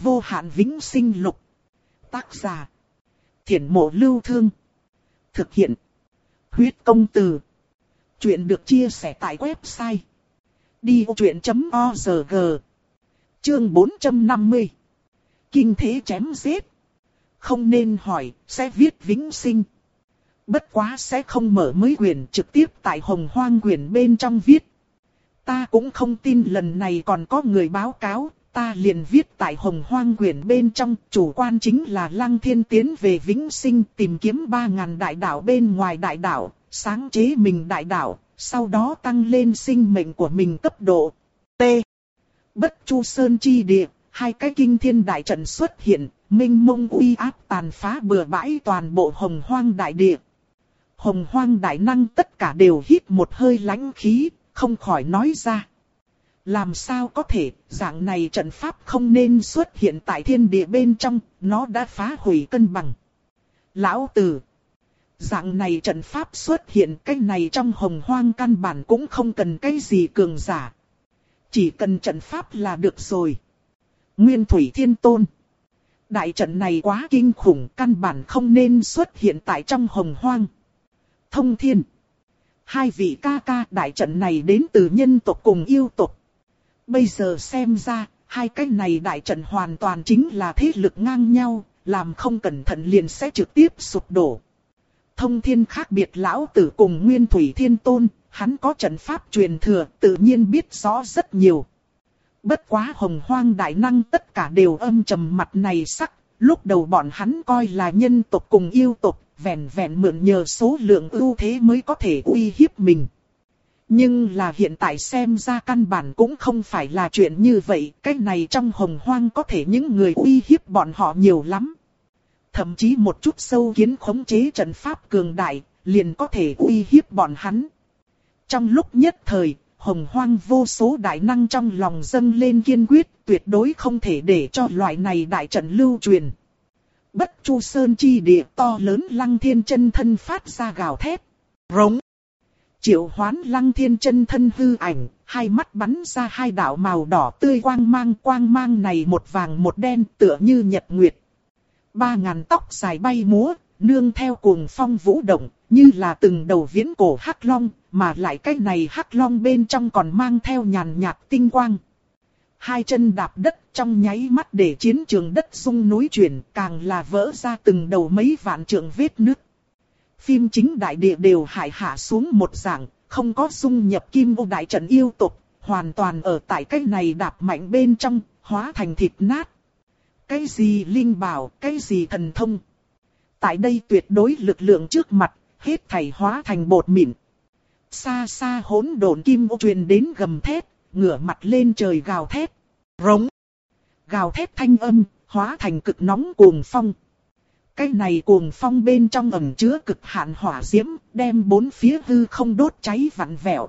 vô hạn vĩnh sinh lục. Tác giả. Thiển mộ lưu thương. Thực hiện. Huyết công từ. Chuyện được chia sẻ tại website. Đi vô chuyện.org Chương 450 Kinh thế chém giết. Không nên hỏi, sẽ viết vĩnh sinh. Bất quá sẽ không mở mới quyền trực tiếp tại hồng hoang quyền bên trong viết. Ta cũng không tin lần này còn có người báo cáo, ta liền viết tại hồng hoang quyển bên trong, chủ quan chính là lăng thiên tiến về vĩnh sinh tìm kiếm ba ngàn đại đạo bên ngoài đại đạo, sáng chế mình đại đạo, sau đó tăng lên sinh mệnh của mình cấp độ. T. Bất chu sơn chi địa, hai cái kinh thiên đại trận xuất hiện, minh mông uy áp tàn phá bừa bãi toàn bộ hồng hoang đại địa. Hồng hoang đại năng tất cả đều hít một hơi lãnh khí, không khỏi nói ra. Làm sao có thể, dạng này trận pháp không nên xuất hiện tại thiên địa bên trong, nó đã phá hủy cân bằng. Lão Tử Dạng này trận pháp xuất hiện cái này trong hồng hoang căn bản cũng không cần cái gì cường giả. Chỉ cần trận pháp là được rồi. Nguyên Thủy Thiên Tôn Đại trận này quá kinh khủng căn bản không nên xuất hiện tại trong hồng hoang. Thông Thiên Hai vị ca ca đại trận này đến từ nhân tộc cùng yêu tộc. Bây giờ xem ra, hai cái này đại trận hoàn toàn chính là thế lực ngang nhau, làm không cẩn thận liền sẽ trực tiếp sụp đổ. Thông thiên khác biệt lão tử cùng Nguyên Thủy Thiên Tôn, hắn có trận pháp truyền thừa, tự nhiên biết rõ rất nhiều. Bất quá hồng hoang đại năng tất cả đều âm trầm mặt này sắc, lúc đầu bọn hắn coi là nhân tộc cùng yêu tộc, vẹn vẹn mượn nhờ số lượng ưu thế mới có thể uy hiếp mình. Nhưng là hiện tại xem ra căn bản cũng không phải là chuyện như vậy, cái này trong hồng hoang có thể những người uy hiếp bọn họ nhiều lắm. Thậm chí một chút sâu kiến khống chế trận pháp cường đại, liền có thể uy hiếp bọn hắn. Trong lúc nhất thời, hồng hoang vô số đại năng trong lòng dâng lên kiên quyết, tuyệt đối không thể để cho loại này đại trận lưu truyền. Bất chu sơn chi địa to lớn lăng thiên chân thân phát ra gào thét. Rống. Triệu hoán lăng thiên chân thân hư ảnh, hai mắt bắn ra hai đạo màu đỏ tươi quang mang quang mang này một vàng một đen tựa như nhật nguyệt. Ba ngàn tóc dài bay múa, nương theo cuồng phong vũ động, như là từng đầu viễn cổ hắc long, mà lại cái này hắc long bên trong còn mang theo nhàn nhạt tinh quang. Hai chân đạp đất trong nháy mắt để chiến trường đất rung núi chuyển, càng là vỡ ra từng đầu mấy vạn trượng vết nứt. Phim chính đại địa đều hại hạ xuống một dạng, không có dung nhập kim ô đại trận yêu tục, hoàn toàn ở tại cái này đạp mạnh bên trong, hóa thành thịt nát. Cái gì linh bảo, cái gì thần thông. Tại đây tuyệt đối lực lượng trước mặt, hết thảy hóa thành bột mịn. Xa xa hỗn độn kim ô truyền đến gầm thét, ngửa mặt lên trời gào thét. Rống. Gào thét thanh âm, hóa thành cực nóng cuồng phong. Cái này cuồng phong bên trong ẩm chứa cực hạn hỏa diễm, đem bốn phía hư không đốt cháy vặn vẹo.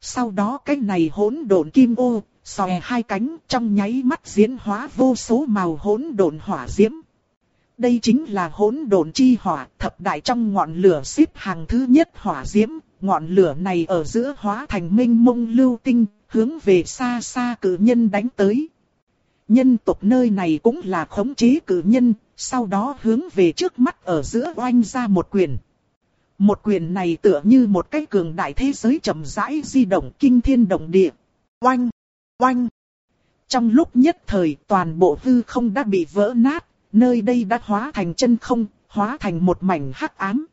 Sau đó cái này hỗn độn kim ô, xòe hai cánh trong nháy mắt diễn hóa vô số màu hỗn độn hỏa diễm. Đây chính là hỗn độn chi hỏa, thập đại trong ngọn lửa xếp hàng thứ nhất hỏa diễm, ngọn lửa này ở giữa hóa thành minh mông lưu tinh, hướng về xa xa cử nhân đánh tới. Nhân tộc nơi này cũng là khống chế cử nhân, sau đó hướng về trước mắt ở giữa oanh ra một quyền. Một quyền này tựa như một cái cường đại thế giới chậm rãi di động kinh thiên động địa. Oanh! Oanh! Trong lúc nhất thời toàn bộ hư không đã bị vỡ nát, nơi đây đã hóa thành chân không, hóa thành một mảnh hắc ám.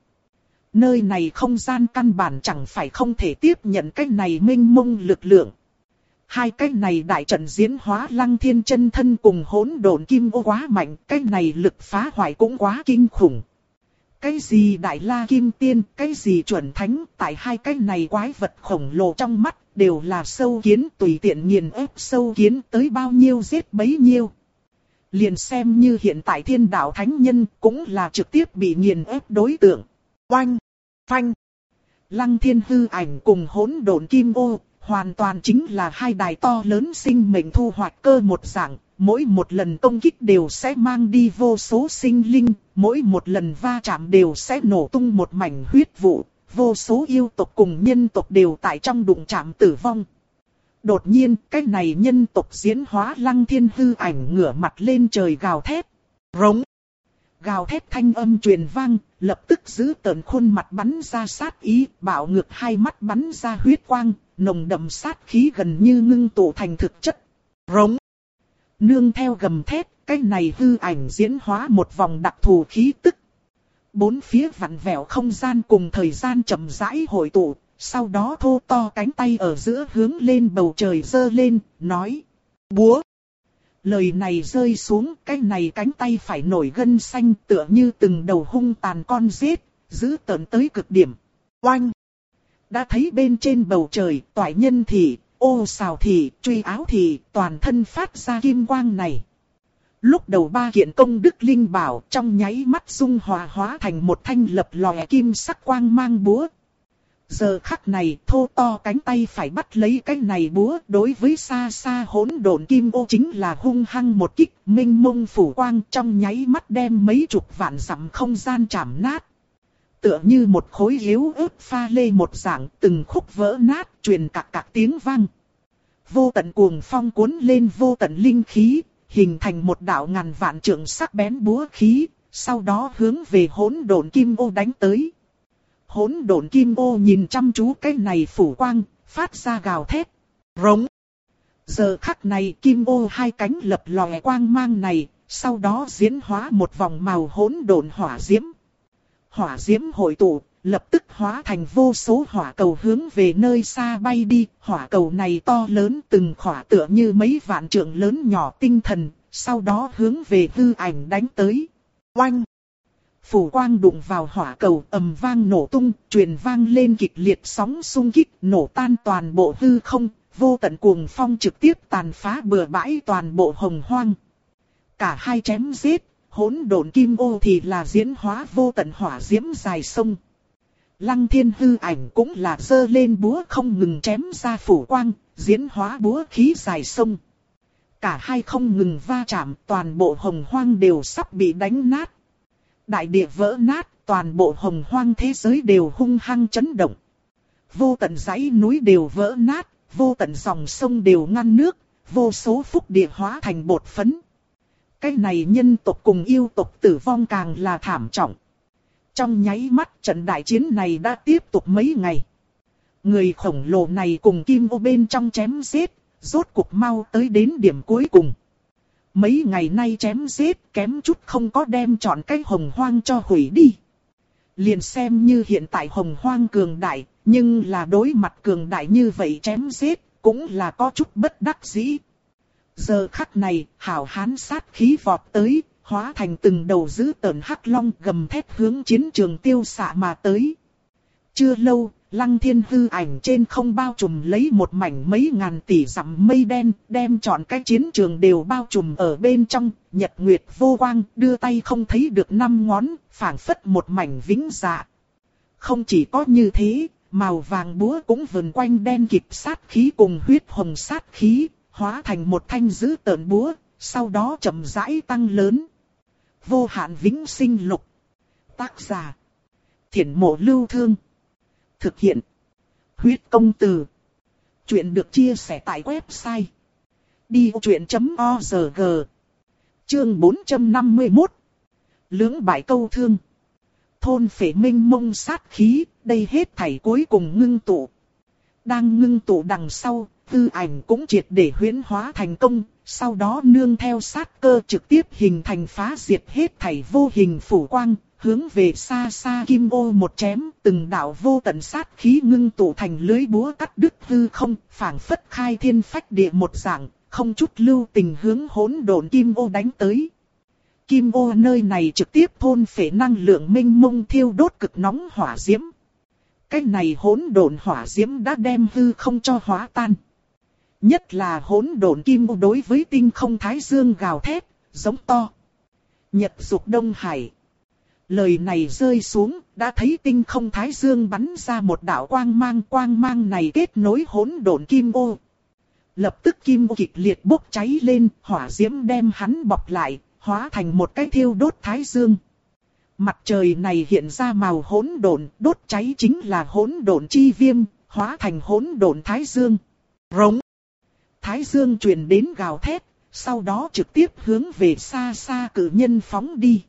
Nơi này không gian căn bản chẳng phải không thể tiếp nhận cái này minh mông lực lượng. Hai cái này đại trận diễn hóa lăng thiên chân thân cùng hỗn độn kim ô quá mạnh, cái này lực phá hoại cũng quá kinh khủng. Cái gì đại la kim tiên, cái gì chuẩn thánh, tại hai cái này quái vật khổng lồ trong mắt, đều là sâu kiến tùy tiện nghiền ép sâu kiến tới bao nhiêu giết bấy nhiêu. Liền xem như hiện tại thiên đạo thánh nhân cũng là trực tiếp bị nghiền ép đối tượng. Oanh! Phanh! Lăng thiên hư ảnh cùng hỗn độn kim ô, hoàn toàn chính là hai đài to lớn sinh mệnh thu hoạch cơ một dạng, mỗi một lần công kích đều sẽ mang đi vô số sinh linh, mỗi một lần va chạm đều sẽ nổ tung một mảnh huyết vụ, vô số yêu tộc cùng nhân tộc đều tại trong đụng chạm tử vong. Đột nhiên, cái này nhân tộc diễn hóa lăng thiên hư ảnh ngửa mặt lên trời gào thét. Rống. Gào thét thanh âm truyền vang, lập tức giữ tợn khuôn mặt bắn ra sát ý, bạo ngược hai mắt bắn ra huyết quang, nồng đậm sát khí gần như ngưng tụ thành thực chất. Rống. Nương theo gầm thét, cái này hư ảnh diễn hóa một vòng đặc thù khí tức. Bốn phía vặn vẹo không gian cùng thời gian chậm rãi hội tụ, sau đó thô to cánh tay ở giữa hướng lên bầu trời dơ lên, nói. Búa! Lời này rơi xuống, cái này cánh tay phải nổi gân xanh tựa như từng đầu hung tàn con giết, giữ tợn tới cực điểm. Oanh! Đã thấy bên trên bầu trời, toại nhân thị, ô xào thị, truy áo thị, toàn thân phát ra kim quang này. Lúc đầu ba kiện công đức linh bảo trong nháy mắt dung hòa hóa thành một thanh lập lòe kim sắc quang mang búa, Giờ khắc này thô to cánh tay phải bắt lấy cái này búa đối với xa xa hỗn độn kim ô chính là hung hăng một kích minh mông phủ quang trong nháy mắt đem mấy chục vạn dặm không gian chạm nát. Tựa như một khối yếu ớt pha lê một dạng từng khúc vỡ nát truyền cạc cạc tiếng vang. Vô tận cuồng phong cuốn lên vô tận linh khí, hình thành một đạo ngàn vạn trượng sắc bén búa khí, sau đó hướng về hỗn độn kim ô đánh tới hỗn độn kim ô nhìn chăm chú cái này phủ quang, phát ra gào thét. Rống. Giờ khắc này kim ô hai cánh lập lòe quang mang này, sau đó diễn hóa một vòng màu hỗn độn hỏa diễm. Hỏa diễm hội tụ, lập tức hóa thành vô số hỏa cầu hướng về nơi xa bay đi. Hỏa cầu này to lớn từng khỏa tựa như mấy vạn trượng lớn nhỏ tinh thần, sau đó hướng về hư ảnh đánh tới. Oanh! phủ quang đụng vào hỏa cầu ầm vang nổ tung, truyền vang lên kịch liệt sóng xung kích, nổ tan toàn bộ hư không, vô tận cuồng phong trực tiếp tàn phá bừa bãi toàn bộ hồng hoang. Cả hai chém giết, hỗn độn kim ô thì là diễn hóa vô tận hỏa diễm dài sông. Lăng thiên hư ảnh cũng là dơ lên búa không ngừng chém ra phủ quang, diễn hóa búa khí dài sông. Cả hai không ngừng va chạm, toàn bộ hồng hoang đều sắp bị đánh nát đại địa vỡ nát, toàn bộ hồng hoang thế giới đều hung hăng chấn động. Vô tận dãy núi đều vỡ nát, vô tận dòng sông đều ngăn nước, vô số phúc địa hóa thành bột phấn. Cái này nhân tộc cùng yêu tộc tử vong càng là thảm trọng. Trong nháy mắt trận đại chiến này đã tiếp tục mấy ngày. Người khổng lồ này cùng kim ô bên trong chém giết, rốt cuộc mau tới đến điểm cuối cùng. Mấy ngày nay chém giết kém chút không có đem chọn cái hồng hoang cho hủy đi. Liền xem như hiện tại hồng hoang cường đại, nhưng là đối mặt cường đại như vậy chém giết, cũng là có chút bất đắc dĩ. Giờ khắc này, hảo hán sát khí vọt tới, hóa thành từng đầu dữ tợn hắc long gầm thét hướng chiến trường tiêu xạ mà tới. Chưa lâu, Lăng thiên hư ảnh trên không bao trùm lấy một mảnh mấy ngàn tỷ dặm mây đen, đem trọn cái chiến trường đều bao trùm ở bên trong, nhật nguyệt vô quang, đưa tay không thấy được năm ngón, phảng phất một mảnh vĩnh dạ. Không chỉ có như thế, màu vàng búa cũng vần quanh đen kịp sát khí cùng huyết hồng sát khí, hóa thành một thanh dữ tợn búa, sau đó chậm rãi tăng lớn. Vô hạn vĩnh sinh lục. Tác giả. Thiển mộ lưu thương. Thực hiện. Huyết công từ. Chuyện được chia sẻ tại website. Đi truyện.org Chương 451 Lưỡng bại câu thương Thôn phệ minh mông sát khí, đây hết thảy cuối cùng ngưng tụ. Đang ngưng tụ đằng sau, tư ảnh cũng triệt để huyễn hóa thành công, sau đó nương theo sát cơ trực tiếp hình thành phá diệt hết thảy vô hình phủ quang, hướng về xa xa kim ô một chém, từng đạo vô tận sát khí ngưng tụ thành lưới búa cắt đứt hư không, phảng phất khai thiên phách địa một dạng, không chút lưu tình hướng hỗn độn kim ô đánh tới. Kim ô nơi này trực tiếp thôn phệ năng lượng minh mông thiêu đốt cực nóng hỏa diễm. Cái này hỗn độn hỏa diễm đã đem hư không cho hóa tan. Nhất là hỗn độn kim ô đối với tinh không thái dương gào thét, giống to. Nhật dục Đông Hải. Lời này rơi xuống, đã thấy tinh không thái dương bắn ra một đạo quang mang. Quang mang này kết nối hỗn độn kim ô. Lập tức kim ô kịch liệt bốc cháy lên, hỏa diễm đem hắn bọc lại, hóa thành một cái thiêu đốt thái dương. Mặt trời này hiện ra màu hỗn độn, đốt cháy chính là hỗn độn chi viêm, hóa thành hỗn độn thái dương. Rống. Thái Dương truyền đến gào thét, sau đó trực tiếp hướng về xa xa cử nhân phóng đi.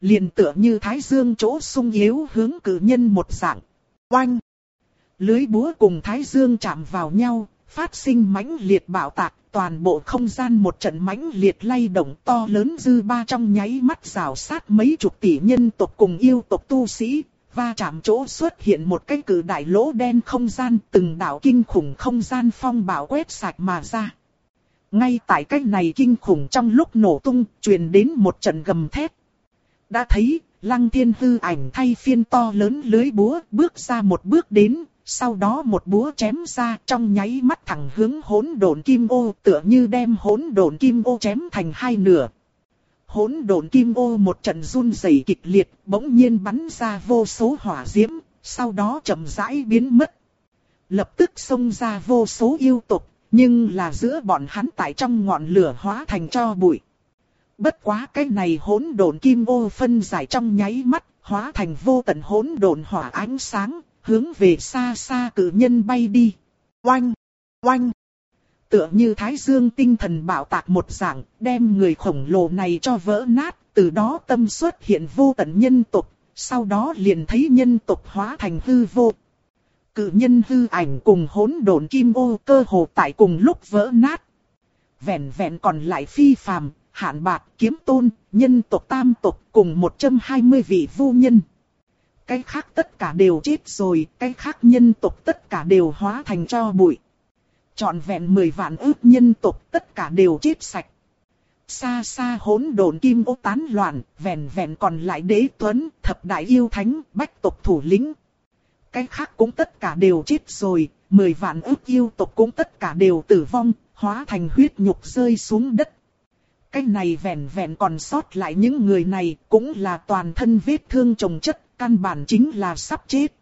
Liền tựa như Thái Dương chỗ sung yếu hướng cử nhân một dạng. Oanh! Lưới búa cùng Thái Dương chạm vào nhau, phát sinh mãnh liệt bạo tạc, toàn bộ không gian một trận mãnh liệt lay động to lớn dư ba trong nháy mắt rào sát mấy chục tỷ nhân tộc cùng yêu tộc tu sĩ, va chạm chỗ xuất hiện một cái cử đại lỗ đen không gian, từng đạo kinh khủng không gian phong bảo quét sạch mà ra. Ngay tại cái này kinh khủng trong lúc nổ tung, truyền đến một trận gầm thét. Đã thấy, lăng thiên hư ảnh thay phiên to lớn lưới búa, bước ra một bước đến, sau đó một búa chém ra trong nháy mắt thẳng hướng hỗn độn kim ô tựa như đem hỗn độn kim ô chém thành hai nửa. Hỗn độn kim ô một trận run rẩy kịch liệt bỗng nhiên bắn ra vô số hỏa diễm, sau đó chậm rãi biến mất. Lập tức xông ra vô số yêu tộc, nhưng là giữa bọn hắn tại trong ngọn lửa hóa thành cho bụi. Bất quá cái này hỗn độn kim ô phân giải trong nháy mắt, hóa thành vô tận hỗn độn hỏa ánh sáng, hướng về xa xa cử nhân bay đi. Oanh! Oanh! Tựa như thái dương tinh thần bạo tạc một dạng, đem người khổng lồ này cho vỡ nát, từ đó tâm xuất hiện vô tận nhân tộc sau đó liền thấy nhân tộc hóa thành hư vô. Cự nhân hư ảnh cùng hỗn độn kim ô cơ hồ tại cùng lúc vỡ nát. Vẹn vẹn còn lại phi phàm, hạn bạc, kiếm tôn, nhân tộc tam tộc cùng 120 vị vu nhân cái khác tất cả đều chết rồi, cái khác nhân tộc tất cả đều hóa thành cho bụi. Chọn vẹn 10 vạn ước nhân tộc tất cả đều chết sạch. Xa xa hỗn độn kim ô tán loạn, vẹn vẹn còn lại đế tuấn, thập đại yêu thánh, bách tộc thủ lĩnh. Cái khác cũng tất cả đều chết rồi, 10 vạn ước yêu tộc cũng tất cả đều tử vong, hóa thành huyết nhục rơi xuống đất. Cái này vẹn vẹn còn sót lại những người này cũng là toàn thân vết thương trồng chất căn bản chính là sắp chết.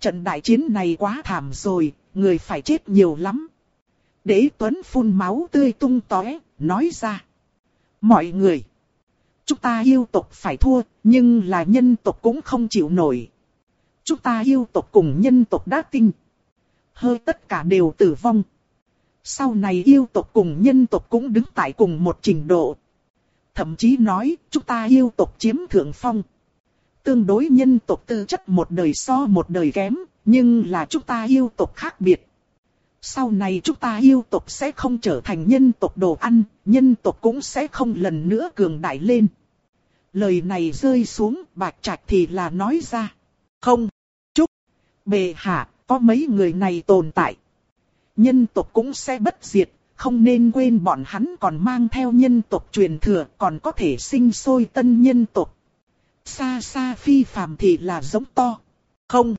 Trận đại chiến này quá thảm rồi, người phải chết nhiều lắm. Đế Tuấn phun máu tươi tung tóe, nói ra. Mọi người, chúng ta yêu tộc phải thua, nhưng là nhân tộc cũng không chịu nổi. Chúng ta yêu tộc cùng nhân tộc đã tinh. Hơi tất cả đều tử vong. Sau này yêu tộc cùng nhân tộc cũng đứng tại cùng một trình độ. Thậm chí nói, chúng ta yêu tộc chiếm thượng phong tương đối nhân tộc tư chất một đời so một đời kém, nhưng là chúng ta yêu tộc khác biệt. Sau này chúng ta yêu tộc sẽ không trở thành nhân tộc đồ ăn, nhân tộc cũng sẽ không lần nữa cường đại lên. Lời này rơi xuống, bạch trạch thì là nói ra. Không, chúc, bề hạ, có mấy người này tồn tại. Nhân tộc cũng sẽ bất diệt, không nên quên bọn hắn còn mang theo nhân tộc truyền thừa, còn có thể sinh sôi tân nhân tộc. Xa xa phi phàm thì là giống to. Không.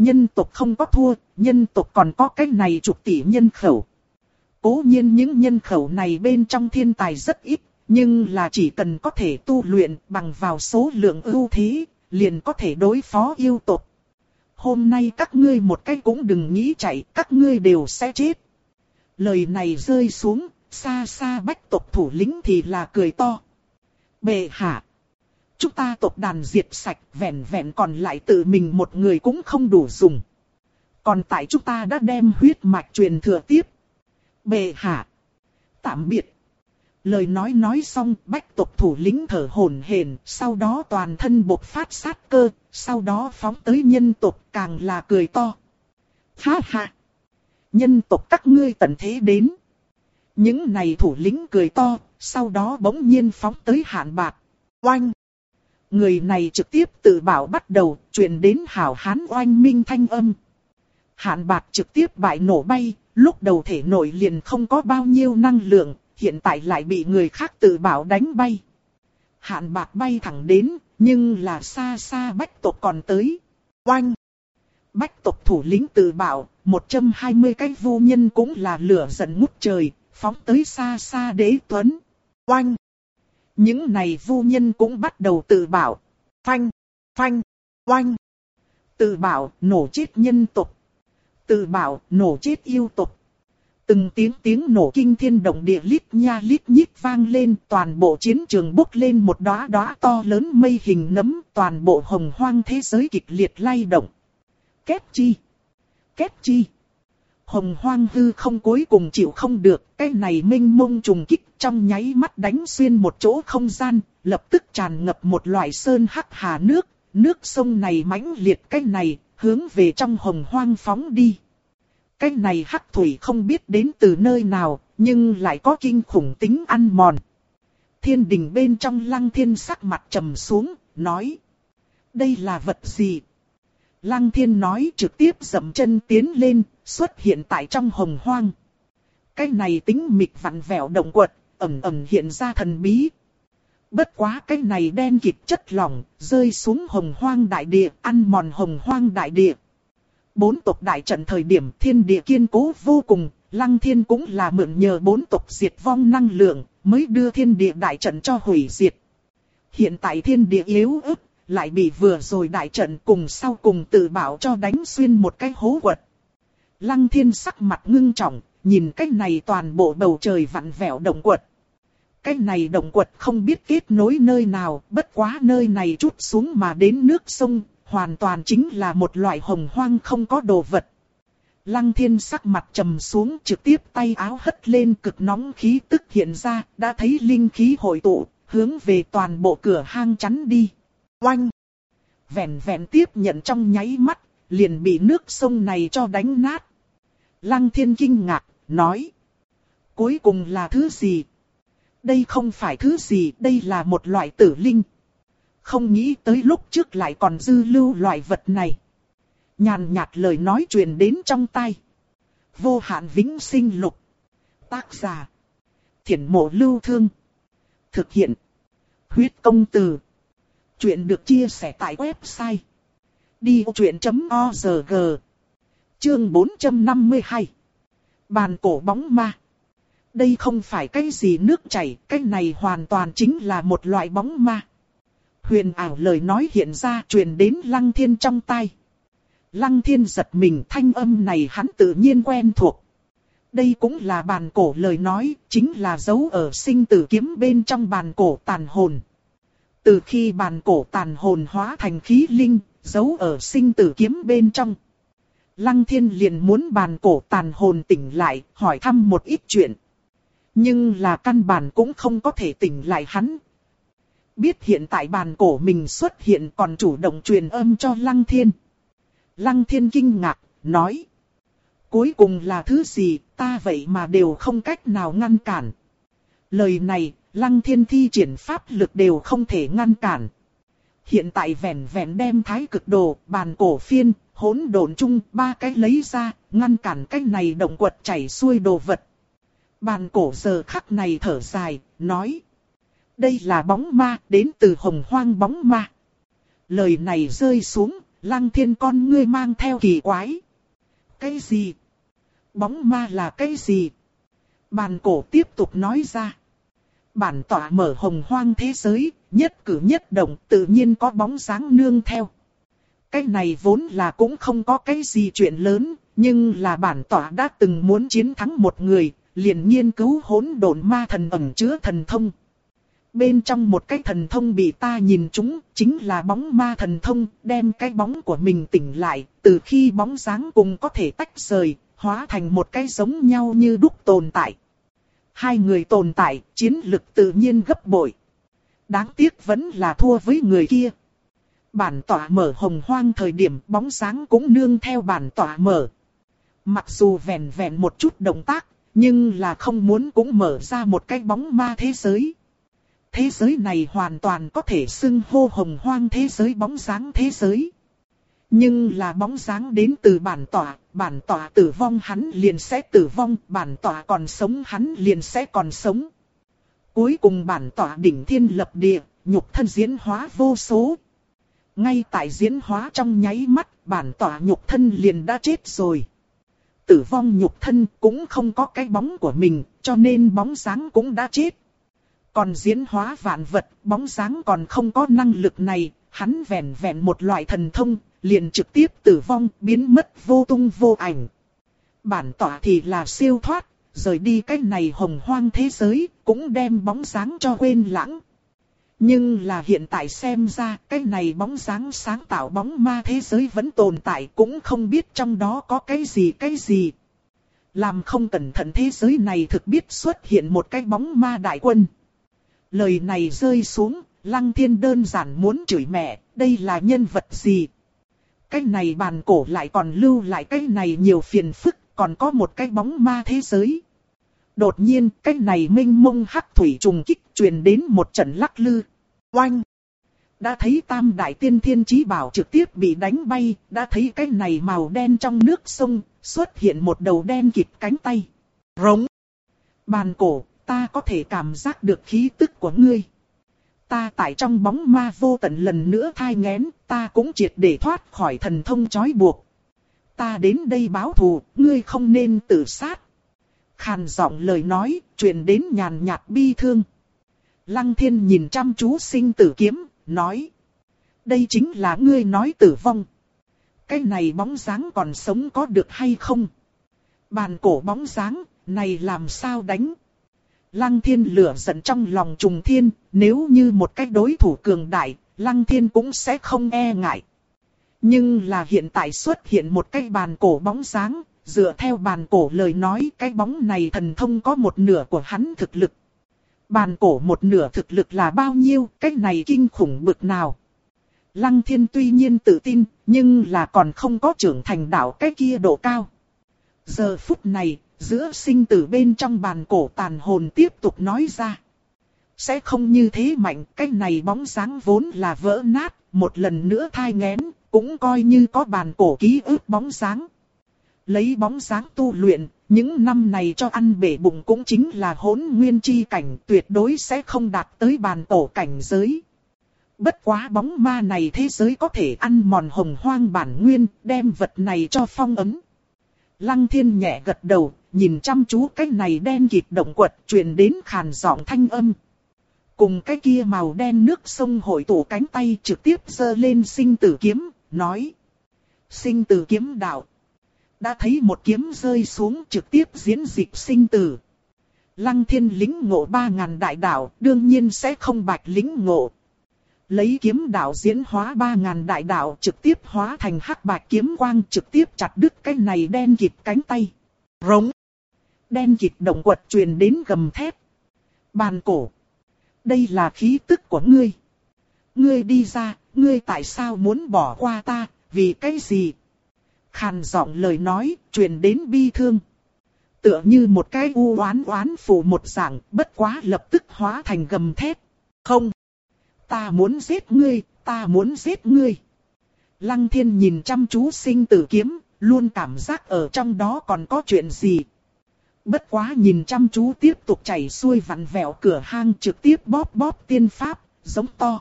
Nhân tộc không có thua, nhân tộc còn có cái này chục tỷ nhân khẩu. Cố nhiên những nhân khẩu này bên trong thiên tài rất ít, nhưng là chỉ cần có thể tu luyện bằng vào số lượng ưu thế, liền có thể đối phó yêu tộc. Hôm nay các ngươi một cái cũng đừng nghĩ chạy, các ngươi đều sẽ chết. Lời này rơi xuống, xa xa bách tộc thủ lĩnh thì là cười to. Bệ hạ. Chúng ta tộc đàn diệt sạch vẹn vẹn còn lại tự mình một người cũng không đủ dùng. Còn tại chúng ta đã đem huyết mạch truyền thừa tiếp. Bệ hạ. Tạm biệt. Lời nói nói xong bách tộc thủ lĩnh thở hổn hển, sau đó toàn thân bộc phát sát cơ, sau đó phóng tới nhân tộc càng là cười to. Ha ha! Nhân tộc các ngươi tận thế đến. Những này thủ lĩnh cười to, sau đó bỗng nhiên phóng tới hạn bạc. Oanh! Người này trực tiếp tự bảo bắt đầu, truyền đến hảo hán oanh minh thanh âm. Hạn bạc trực tiếp bại nổ bay, lúc đầu thể nội liền không có bao nhiêu năng lượng, hiện tại lại bị người khác tự bảo đánh bay. Hạn bạc bay thẳng đến, nhưng là xa xa bách tộc còn tới. Oanh! Bách tộc thủ lĩnh tự bảo, 120 cái vô nhân cũng là lửa giận ngút trời, phóng tới xa xa đế tuấn. Oanh! Những này vu nhân cũng bắt đầu tự bảo. Phanh, phanh, oanh. Tự bảo nổ chết nhân tộc. Tự bảo nổ chết yêu tộc. Từng tiếng tiếng nổ kinh thiên động địa lít nha lít nhít vang lên toàn bộ chiến trường bốc lên một đóa đóa to lớn mây hình nấm toàn bộ hồng hoang thế giới kịch liệt lay động. Kết chi? Kết chi? Hồng hoang hư không cuối cùng chịu không được, cái này minh mông trùng kích trong nháy mắt đánh xuyên một chỗ không gian, lập tức tràn ngập một loại sơn hắc hà nước, nước sông này mãnh liệt cái này, hướng về trong hồng hoang phóng đi. Cái này hắc thủy không biết đến từ nơi nào, nhưng lại có kinh khủng tính ăn mòn. Thiên đình bên trong lăng thiên sắc mặt trầm xuống, nói. Đây là vật gì? Lăng thiên nói trực tiếp dậm chân tiến lên, xuất hiện tại trong hồng hoang. Cái này tính mịch vặn vẹo động quật, ẩm ẩm hiện ra thần bí. Bất quá cái này đen kịt chất lỏng, rơi xuống hồng hoang đại địa, ăn mòn hồng hoang đại địa. Bốn tộc đại trận thời điểm thiên địa kiên cố vô cùng, lăng thiên cũng là mượn nhờ bốn tộc diệt vong năng lượng, mới đưa thiên địa đại trận cho hủy diệt. Hiện tại thiên địa yếu ớt, lại bị vừa rồi đại trận cùng sau cùng tự bảo cho đánh xuyên một cái hố quật. Lăng thiên sắc mặt ngưng trọng, nhìn cái này toàn bộ bầu trời vặn vẹo động quật. Cái này động quật không biết kết nối nơi nào, bất quá nơi này chút xuống mà đến nước sông, hoàn toàn chính là một loại hồng hoang không có đồ vật. Lăng thiên sắc mặt trầm xuống trực tiếp tay áo hất lên cực nóng khí tức hiện ra, đã thấy linh khí hội tụ, hướng về toàn bộ cửa hang chắn đi. Oanh! Vẹn vẹn tiếp nhận trong nháy mắt, liền bị nước sông này cho đánh nát. Lăng thiên kinh ngạc, nói. Cuối cùng là thứ gì? Đây không phải thứ gì, đây là một loại tử linh. Không nghĩ tới lúc trước lại còn dư lưu loại vật này. Nhàn nhạt lời nói truyền đến trong tay. Vô hạn vĩnh sinh lục. Tác giả. Thiển mộ lưu thương. Thực hiện. Huyết công từ. Chuyện được chia sẻ tại website. Đi vô chuyện.org Chương 452 Bàn cổ bóng ma Đây không phải cái gì nước chảy, cái này hoàn toàn chính là một loại bóng ma. Huyền ảo lời nói hiện ra truyền đến Lăng Thiên trong tai. Lăng Thiên giật mình thanh âm này hắn tự nhiên quen thuộc. Đây cũng là bàn cổ lời nói, chính là dấu ở sinh tử kiếm bên trong bàn cổ tàn hồn. Từ khi bàn cổ tàn hồn hóa thành khí linh, giấu ở sinh tử kiếm bên trong. Lăng thiên liền muốn bàn cổ tàn hồn tỉnh lại, hỏi thăm một ít chuyện. Nhưng là căn bản cũng không có thể tỉnh lại hắn. Biết hiện tại bàn cổ mình xuất hiện còn chủ động truyền âm cho Lăng thiên. Lăng thiên kinh ngạc, nói. Cuối cùng là thứ gì, ta vậy mà đều không cách nào ngăn cản. Lời này, Lăng thiên thi triển pháp lực đều không thể ngăn cản. Hiện tại vẹn vẹn đem thái cực đồ, bàn cổ phiên, hỗn độn chung ba cái lấy ra, ngăn cản cái này động quật chảy xuôi đồ vật. Bàn cổ giờ khắc này thở dài, nói. Đây là bóng ma, đến từ hồng hoang bóng ma. Lời này rơi xuống, lăng thiên con ngươi mang theo kỳ quái. Cái gì? Bóng ma là cái gì? Bàn cổ tiếp tục nói ra. Bản tỏa mở hồng hoang thế giới, nhất cử nhất động tự nhiên có bóng dáng nương theo. Cái này vốn là cũng không có cái gì chuyện lớn, nhưng là bản tỏa đã từng muốn chiến thắng một người, liền nghiên cứu hỗn độn ma thần ẩn chứa thần thông. Bên trong một cái thần thông bị ta nhìn chúng, chính là bóng ma thần thông, đem cái bóng của mình tỉnh lại, từ khi bóng dáng cùng có thể tách rời, hóa thành một cái giống nhau như đúc tồn tại. Hai người tồn tại, chiến lực tự nhiên gấp bội. Đáng tiếc vẫn là thua với người kia. Bản tỏa mở hồng hoang thời điểm bóng sáng cũng nương theo bản tỏa mở. Mặc dù vẹn vẹn một chút động tác, nhưng là không muốn cũng mở ra một cái bóng ma thế giới. Thế giới này hoàn toàn có thể xưng hô hồng hoang thế giới bóng sáng thế giới. Nhưng là bóng dáng đến từ bản tỏa, bản tỏa tử vong hắn liền sẽ tử vong, bản tỏa còn sống hắn liền sẽ còn sống. Cuối cùng bản tỏa đỉnh thiên lập địa, nhục thân diễn hóa vô số. Ngay tại diễn hóa trong nháy mắt, bản tỏa nhục thân liền đã chết rồi. Tử vong nhục thân cũng không có cái bóng của mình, cho nên bóng dáng cũng đã chết. Còn diễn hóa vạn vật, bóng dáng còn không có năng lực này, hắn vẹn vẹn một loại thần thông, liền trực tiếp tử vong, biến mất vô tung vô ảnh. Bản tỏa thì là siêu thoát, rời đi cái này hồng hoang thế giới, cũng đem bóng dáng cho quên lãng. Nhưng là hiện tại xem ra, cái này bóng dáng sáng tạo bóng ma thế giới vẫn tồn tại, cũng không biết trong đó có cái gì cái gì. Làm không cẩn thận thế giới này thực biết xuất hiện một cái bóng ma đại quân. Lời này rơi xuống, lăng thiên đơn giản muốn chửi mẹ, đây là nhân vật gì? Cái này bàn cổ lại còn lưu lại cái này nhiều phiền phức, còn có một cái bóng ma thế giới. Đột nhiên, cái này minh mông hắc thủy trùng kích truyền đến một trận lắc lư. Oanh! Đã thấy tam đại tiên thiên chí bảo trực tiếp bị đánh bay, đã thấy cái này màu đen trong nước sông, xuất hiện một đầu đen kịp cánh tay. Rống! Bàn cổ, ta có thể cảm giác được khí tức của ngươi. Ta tại trong bóng ma vô tận lần nữa thai ngén, ta cũng triệt để thoát khỏi thần thông chói buộc. Ta đến đây báo thù, ngươi không nên tự sát. Khàn giọng lời nói, truyền đến nhàn nhạt bi thương. Lăng thiên nhìn chăm chú sinh tử kiếm, nói. Đây chính là ngươi nói tử vong. Cái này bóng dáng còn sống có được hay không? Bàn cổ bóng dáng, này làm sao đánh? Lăng thiên lửa giận trong lòng trùng thiên, nếu như một cách đối thủ cường đại, lăng thiên cũng sẽ không e ngại. Nhưng là hiện tại xuất hiện một cái bàn cổ bóng sáng, dựa theo bàn cổ lời nói cái bóng này thần thông có một nửa của hắn thực lực. Bàn cổ một nửa thực lực là bao nhiêu, cái này kinh khủng bực nào. Lăng thiên tuy nhiên tự tin, nhưng là còn không có trưởng thành đạo cái kia độ cao. Giờ phút này, giữa sinh tử bên trong bàn cổ tàn hồn tiếp tục nói ra. Sẽ không như thế mạnh, cái này bóng dáng vốn là vỡ nát, một lần nữa thai ngén, cũng coi như có bàn cổ ký ức bóng dáng. Lấy bóng dáng tu luyện, những năm này cho ăn bể bụng cũng chính là hỗn nguyên chi cảnh tuyệt đối sẽ không đạt tới bàn cổ cảnh giới. Bất quá bóng ma này thế giới có thể ăn mòn hồng hoang bản nguyên, đem vật này cho phong ấm. Lăng thiên nhẹ gật đầu, nhìn chăm chú cái này đen kịt động quật truyền đến khàn giọng thanh âm. Cùng cái kia màu đen nước sông hội tụ cánh tay trực tiếp giơ lên sinh tử kiếm, nói. Sinh tử kiếm đạo. Đã thấy một kiếm rơi xuống trực tiếp diễn dịch sinh tử. Lăng thiên lính ngộ ba ngàn đại đạo, đương nhiên sẽ không bạch lính ngộ. Lấy kiếm đạo diễn hóa ba ngàn đại đạo trực tiếp hóa thành hắc bạch kiếm quang trực tiếp chặt đứt cái này đen kịp cánh tay. Rống. Đen kịt động quật truyền đến gầm thép. Bàn cổ. Đây là khí tức của ngươi. Ngươi đi ra, ngươi tại sao muốn bỏ qua ta, vì cái gì? Khàn giọng lời nói, truyền đến bi thương. Tựa như một cái u oán oán phủ một dạng, bất quá lập tức hóa thành gầm thép. Không. Ta muốn giết ngươi, ta muốn giết ngươi. Lăng thiên nhìn chăm chú sinh tử kiếm, luôn cảm giác ở trong đó còn có chuyện gì. Bất quá nhìn chăm chú tiếp tục chảy xuôi vặn vẹo cửa hang trực tiếp bóp bóp tiên pháp, giống to.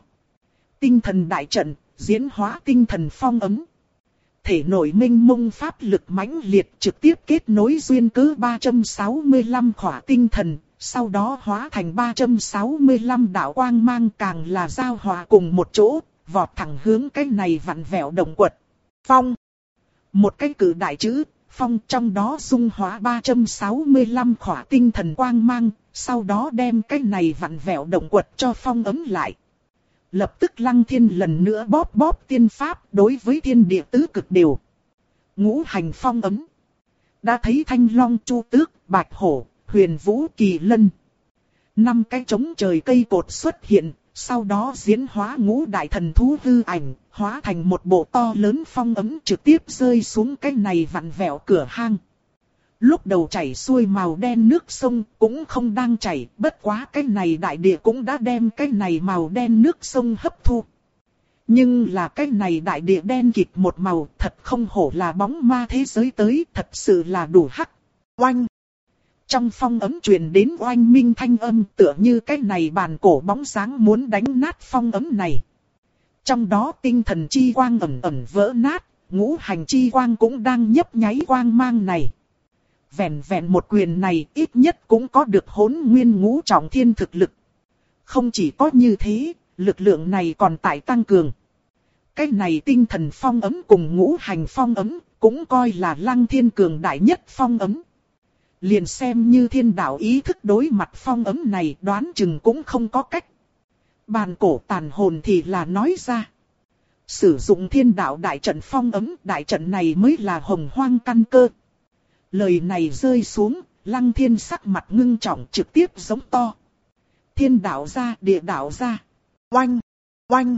Tinh thần đại trận, diễn hóa tinh thần phong ấm thể nội minh mông pháp lực mãnh liệt trực tiếp kết nối duyên cứ 365 khỏa tinh thần, sau đó hóa thành 365 đạo quang mang càng là giao hòa cùng một chỗ, vọt thẳng hướng cái này vặn vẹo đồng quật. Phong. Một cái cử đại chữ, phong trong đó dung hóa 365 khỏa tinh thần quang mang, sau đó đem cái này vặn vẹo động quật cho phong ấm lại. Lập tức lăng thiên lần nữa bóp bóp tiên pháp đối với thiên địa tứ cực đều. Ngũ hành phong ấm. Đã thấy thanh long chu tước, bạch hổ, huyền vũ kỳ lân. Năm cái trống trời cây cột xuất hiện, sau đó diễn hóa ngũ đại thần thú hư ảnh, hóa thành một bộ to lớn phong ấm trực tiếp rơi xuống cái này vặn vẹo cửa hang. Lúc đầu chảy xuôi màu đen nước sông cũng không đang chảy, bất quá cái này đại địa cũng đã đem cái này màu đen nước sông hấp thu. Nhưng là cái này đại địa đen kịt một màu thật không hổ là bóng ma thế giới tới, thật sự là đủ hắc. Oanh! Trong phong ấm truyền đến oanh minh thanh âm tựa như cái này bàn cổ bóng sáng muốn đánh nát phong ấm này. Trong đó tinh thần chi quang ẩn ẩn vỡ nát, ngũ hành chi quang cũng đang nhấp nháy quang mang này vẹn vẹn một quyền này ít nhất cũng có được hỗn nguyên ngũ trọng thiên thực lực. Không chỉ có như thế, lực lượng này còn tại tăng cường. Cái này tinh thần phong ấm cùng ngũ hành phong ấm, cũng coi là lăng thiên cường đại nhất phong ấm. Liền xem như thiên đạo ý thức đối mặt phong ấm này đoán chừng cũng không có cách. Bàn cổ tàn hồn thì là nói ra. Sử dụng thiên đạo đại trận phong ấm, đại trận này mới là hồng hoang căn cơ. Lời này rơi xuống, lăng thiên sắc mặt ngưng trọng trực tiếp giống to. Thiên đạo ra, địa đạo ra. Oanh, oanh,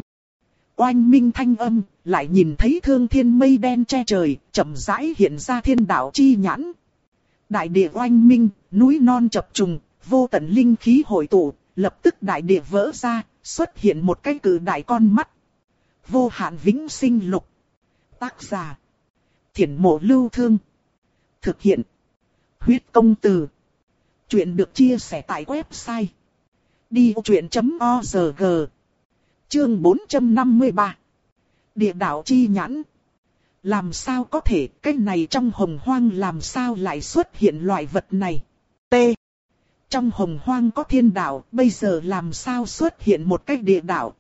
oanh minh thanh âm, lại nhìn thấy thương thiên mây đen che trời, chậm rãi hiện ra thiên đạo chi nhãn. Đại địa oanh minh, núi non chập trùng, vô tận linh khí hội tụ, lập tức đại địa vỡ ra, xuất hiện một cái cử đại con mắt. Vô hạn vĩnh sinh lục. Tác giả. Thiển mộ lưu thương. Thực hiện. Huyết công từ. Chuyện được chia sẻ tại website. Đi chuyện.org Chương 453 Địa đạo chi nhãn làm sao có thể cái này trong hồng hoang làm sao lại xuất hiện loại vật này? T. Trong hồng hoang có thiên đạo, bây giờ làm sao xuất hiện một cái địa đạo?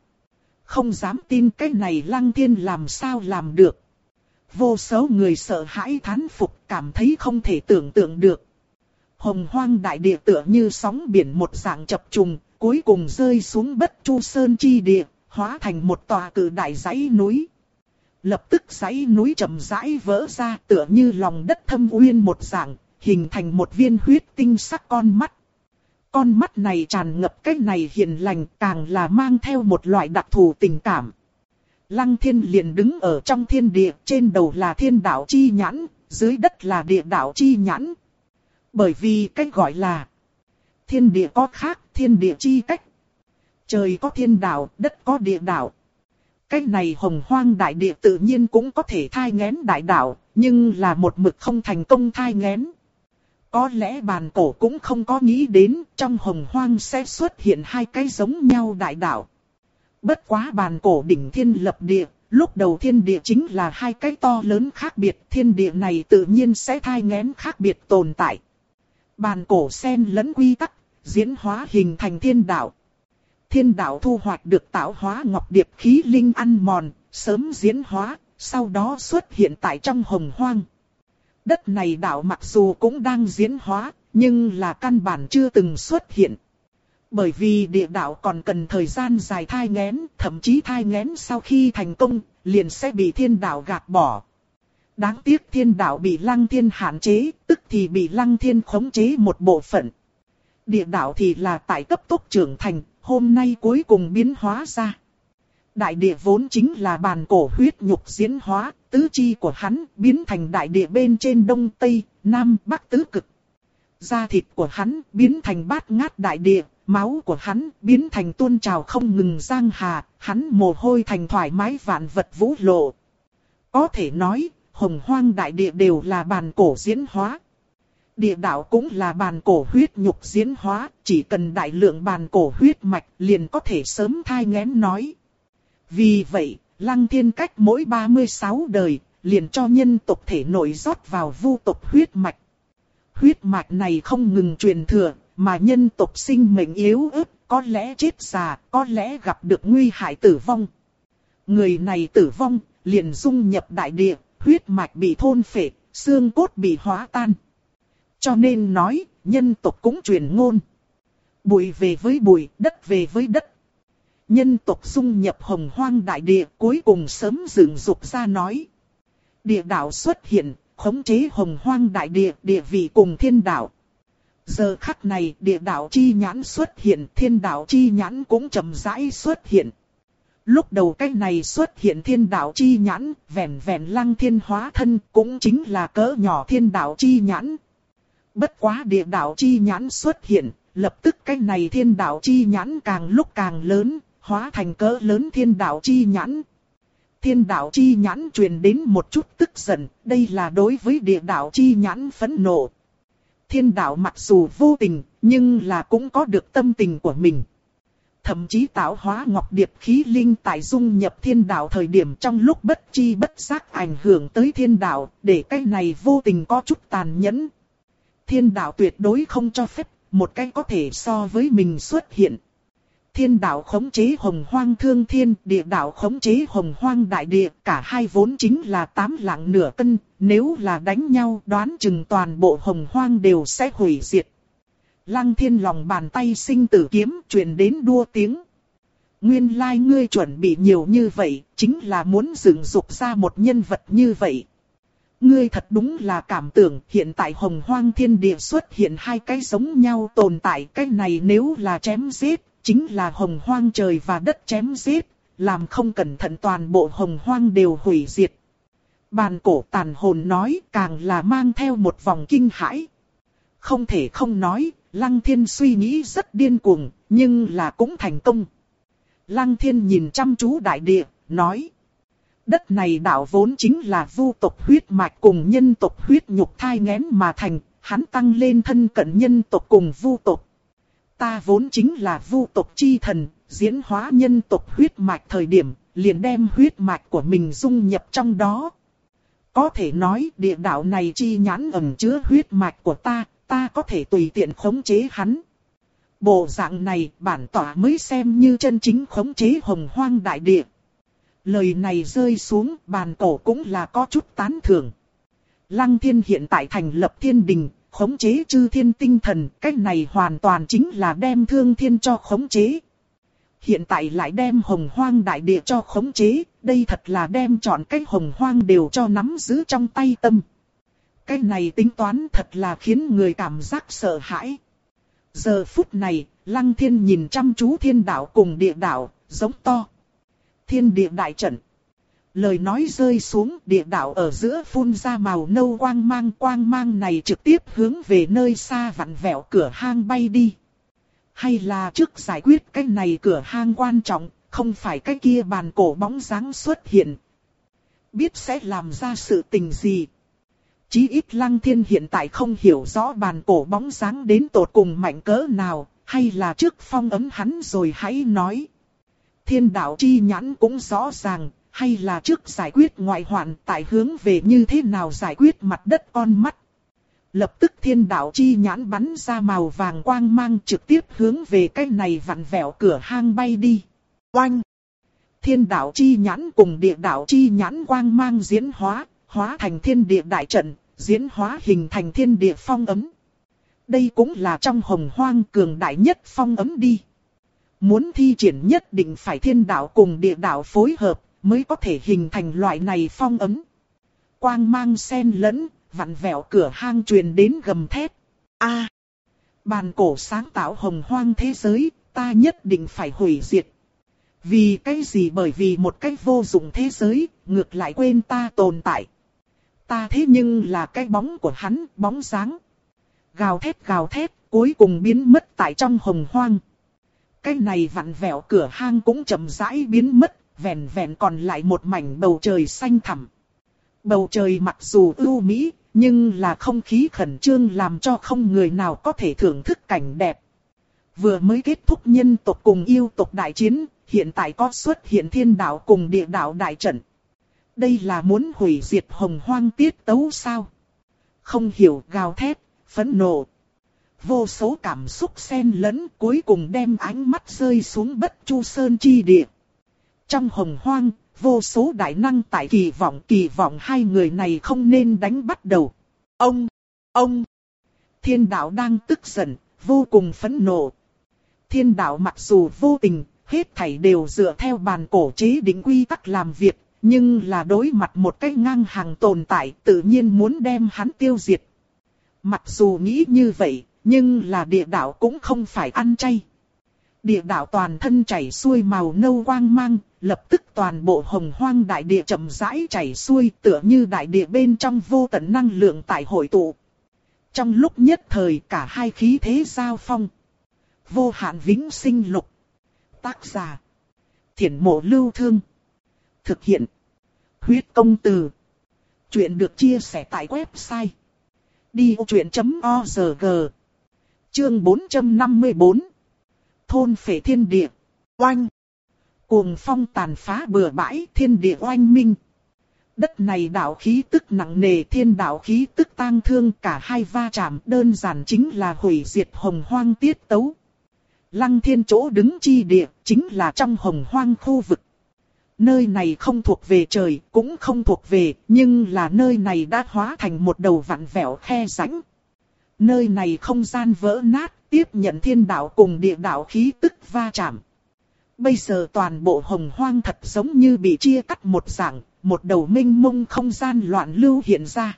Không dám tin cái này lăng thiên làm sao làm được. Vô số người sợ hãi thán phục cảm thấy không thể tưởng tượng được. Hồng hoang đại địa tựa như sóng biển một dạng chập trùng, cuối cùng rơi xuống bất chu sơn chi địa, hóa thành một tòa cử đại dãy núi. Lập tức dãy núi chậm rãi vỡ ra tựa như lòng đất thâm uyên một dạng, hình thành một viên huyết tinh sắc con mắt. Con mắt này tràn ngập cái này hiền lành càng là mang theo một loại đặc thù tình cảm. Lăng thiên liền đứng ở trong thiên địa, trên đầu là thiên đạo chi nhãn, dưới đất là địa đạo chi nhãn. Bởi vì cách gọi là thiên địa có khác, thiên địa chi cách. Trời có thiên đạo, đất có địa đạo. Cách này hồng hoang đại địa tự nhiên cũng có thể thai ngén đại đạo, nhưng là một mực không thành công thai ngén. Có lẽ bàn cổ cũng không có nghĩ đến trong hồng hoang sẽ xuất hiện hai cái giống nhau đại đạo. Bất quá bàn cổ đỉnh thiên lập địa, lúc đầu thiên địa chính là hai cái to lớn khác biệt, thiên địa này tự nhiên sẽ thai ngén khác biệt tồn tại. Bàn cổ sen lẫn quy tắc, diễn hóa hình thành thiên đạo. Thiên đạo thu hoạch được tạo hóa ngọc điệp khí linh ăn mòn, sớm diễn hóa, sau đó xuất hiện tại trong hồng hoang. Đất này đạo mặc dù cũng đang diễn hóa, nhưng là căn bản chưa từng xuất hiện. Bởi vì địa đạo còn cần thời gian dài thai ngén, thậm chí thai ngén sau khi thành công, liền sẽ bị thiên đạo gạt bỏ. Đáng tiếc thiên đạo bị lăng thiên hạn chế, tức thì bị lăng thiên khống chế một bộ phận. Địa đạo thì là tại cấp tốc trưởng thành, hôm nay cuối cùng biến hóa ra. Đại địa vốn chính là bàn cổ huyết nhục diễn hóa, tứ chi của hắn biến thành đại địa bên trên đông tây, nam bắc tứ cực. Da thịt của hắn biến thành bát ngát đại địa, máu của hắn biến thành tuôn trào không ngừng giang hà, hắn mồ hôi thành thoải mái vạn vật vũ lộ. Có thể nói, hồng hoang đại địa đều là bàn cổ diễn hóa. Địa đạo cũng là bàn cổ huyết nhục diễn hóa, chỉ cần đại lượng bàn cổ huyết mạch liền có thể sớm thai ngén nói. Vì vậy, lăng thiên cách mỗi 36 đời, liền cho nhân tộc thể nội rót vào vu tộc huyết mạch. Huyết mạch này không ngừng truyền thừa, mà nhân tộc sinh mệnh yếu ớt, có lẽ chết già, có lẽ gặp được nguy hại tử vong. Người này tử vong, liền dung nhập đại địa, huyết mạch bị thôn phệ, xương cốt bị hóa tan. Cho nên nói, nhân tộc cũng truyền ngôn. Bụi về với bụi, đất về với đất. Nhân tộc dung nhập hồng hoang đại địa cuối cùng sớm dựng dục ra nói. Địa đạo xuất hiện, khống chế hồng hoang đại địa, địa vị cùng thiên đạo. Giờ khắc này địa đạo chi nhãn xuất hiện, thiên đạo chi nhãn cũng chậm rãi xuất hiện. Lúc đầu cái này xuất hiện thiên đạo chi nhãn, vẹn vẹn lăng thiên hóa thân cũng chính là cỡ nhỏ thiên đạo chi nhãn. Bất quá địa đạo chi nhãn xuất hiện, lập tức cái này thiên đạo chi nhãn càng lúc càng lớn, hóa thành cỡ lớn thiên đạo chi nhãn. Thiên đạo chi nhãn truyền đến một chút tức giận, đây là đối với địa đạo chi nhãn phẫn nộ. Thiên đạo mặc dù vô tình, nhưng là cũng có được tâm tình của mình. Thậm chí tạo hóa ngọc điệp khí linh tại dung nhập thiên đạo thời điểm trong lúc bất chi bất giác ảnh hưởng tới thiên đạo, để cái này vô tình có chút tàn nhẫn. Thiên đạo tuyệt đối không cho phép, một cái có thể so với mình xuất hiện. Thiên đạo khống chế hồng hoang thương thiên, địa đạo khống chế hồng hoang đại địa, cả hai vốn chính là tám lạng nửa cân, nếu là đánh nhau đoán chừng toàn bộ hồng hoang đều sẽ hủy diệt. Lăng thiên lòng bàn tay sinh tử kiếm truyền đến đua tiếng. Nguyên lai like ngươi chuẩn bị nhiều như vậy, chính là muốn dựng dục ra một nhân vật như vậy. Ngươi thật đúng là cảm tưởng hiện tại hồng hoang thiên địa xuất hiện hai cái giống nhau tồn tại. Cái này nếu là chém giết, chính là hồng hoang trời và đất chém giết, làm không cẩn thận toàn bộ hồng hoang đều hủy diệt. Bàn cổ tàn hồn nói càng là mang theo một vòng kinh hãi. Không thể không nói, Lăng Thiên suy nghĩ rất điên cuồng, nhưng là cũng thành công. Lăng Thiên nhìn chăm chú đại địa, nói. Đất này đạo vốn chính là vu tộc huyết mạch cùng nhân tộc huyết nhục thai nghén mà thành, hắn tăng lên thân cận nhân tộc cùng vu tộc. Ta vốn chính là vu tộc chi thần, diễn hóa nhân tộc huyết mạch thời điểm, liền đem huyết mạch của mình dung nhập trong đó. Có thể nói địa đạo này chi nhãn ẩn chứa huyết mạch của ta, ta có thể tùy tiện khống chế hắn. Bộ dạng này bản tỏa mới xem như chân chính khống chế hồng hoang đại địa. Lời này rơi xuống bàn cổ cũng là có chút tán thưởng. Lăng thiên hiện tại thành lập thiên đình, khống chế chư thiên tinh thần, cách này hoàn toàn chính là đem thương thiên cho khống chế. Hiện tại lại đem hồng hoang đại địa cho khống chế, đây thật là đem chọn cách hồng hoang đều cho nắm giữ trong tay tâm. Cái này tính toán thật là khiến người cảm giác sợ hãi. Giờ phút này, lăng thiên nhìn chăm chú thiên đạo cùng địa đạo, giống to. Thiên địa đại trận. Lời nói rơi xuống địa đạo ở giữa phun ra màu nâu quang mang quang mang này trực tiếp hướng về nơi xa vặn vẹo cửa hang bay đi. Hay là trước giải quyết cái này cửa hang quan trọng, không phải cái kia bàn cổ bóng dáng xuất hiện. Biết sẽ làm ra sự tình gì. Chí ít lăng thiên hiện tại không hiểu rõ bàn cổ bóng dáng đến tột cùng mạnh cỡ nào, hay là trước phong ấm hắn rồi hãy nói. Thiên đạo chi nhãn cũng rõ ràng, hay là trước giải quyết ngoại hoạn tại hướng về như thế nào giải quyết mặt đất con mắt. Lập tức thiên đạo chi nhãn bắn ra màu vàng quang mang trực tiếp hướng về cái này vặn vẹo cửa hang bay đi. Oanh! Thiên đạo chi nhãn cùng địa đạo chi nhãn quang mang diễn hóa, hóa thành thiên địa đại trận, diễn hóa hình thành thiên địa phong ấm. Đây cũng là trong hồng hoang cường đại nhất phong ấm đi. Muốn thi triển nhất định phải thiên đạo cùng địa đạo phối hợp, mới có thể hình thành loại này phong ấm. Quang mang sen lẫn, vặn vẹo cửa hang truyền đến gầm thét. A, bàn cổ sáng tạo hồng hoang thế giới, ta nhất định phải hủy diệt. Vì cái gì bởi vì một cái vô dụng thế giới, ngược lại quên ta tồn tại. Ta thế nhưng là cái bóng của hắn, bóng sáng. Gào thét gào thét, cuối cùng biến mất tại trong hồng hoang. Cái này vặn vẹo cửa hang cũng chậm rãi biến mất, vẹn vẹn còn lại một mảnh bầu trời xanh thẳm. Bầu trời mặc dù ưu mỹ, nhưng là không khí khẩn trương làm cho không người nào có thể thưởng thức cảnh đẹp. Vừa mới kết thúc nhân tộc cùng yêu tộc đại chiến, hiện tại có xuất hiện thiên đạo cùng địa đạo đại trận. Đây là muốn hủy diệt hồng hoang tiết tấu sao? Không hiểu gào thét, phẫn nộ. Vô số cảm xúc xen lẫn cuối cùng đem ánh mắt rơi xuống bất chu sơn chi địa. Trong hồng hoang, vô số đại năng tại kỳ vọng kỳ vọng hai người này không nên đánh bắt đầu. Ông, ông, thiên đạo đang tức giận, vô cùng phẫn nộ. Thiên đạo mặc dù vô tình, hết thảy đều dựa theo bàn cổ chế định quy tắc làm việc, nhưng là đối mặt một cái ngang hàng tồn tại tự nhiên muốn đem hắn tiêu diệt. Mặc dù nghĩ như vậy, nhưng là địa đạo cũng không phải ăn chay. Địa đạo toàn thân chảy xuôi màu nâu quang mang, lập tức toàn bộ hồng hoang đại địa chậm rãi chảy xuôi tựa như đại địa bên trong vô tận năng lượng tại hội tụ. Trong lúc nhất thời cả hai khí thế giao phong. Vô hạn vĩnh sinh lục. Tác giả. Thiển mộ lưu thương. Thực hiện. Huyết công từ. Chuyện được chia sẻ tại website. Đi vô chuyện.org Chương 454 Thôn phệ thiên địa. Oanh. Cuồng phong tàn phá bừa bãi thiên địa oanh minh. Đất này đạo khí tức nặng nề thiên đạo khí tức tang thương cả hai va chạm đơn giản chính là hủy diệt hồng hoang tiết tấu. Lăng thiên chỗ đứng chi địa chính là trong hồng hoang khu vực. Nơi này không thuộc về trời, cũng không thuộc về, nhưng là nơi này đã hóa thành một đầu vặn vẹo khe rãnh. Nơi này không gian vỡ nát, tiếp nhận thiên đạo cùng địa đạo khí tức va chạm. Bây giờ toàn bộ hồng hoang thật giống như bị chia cắt một dạng, một đầu minh mông không gian loạn lưu hiện ra.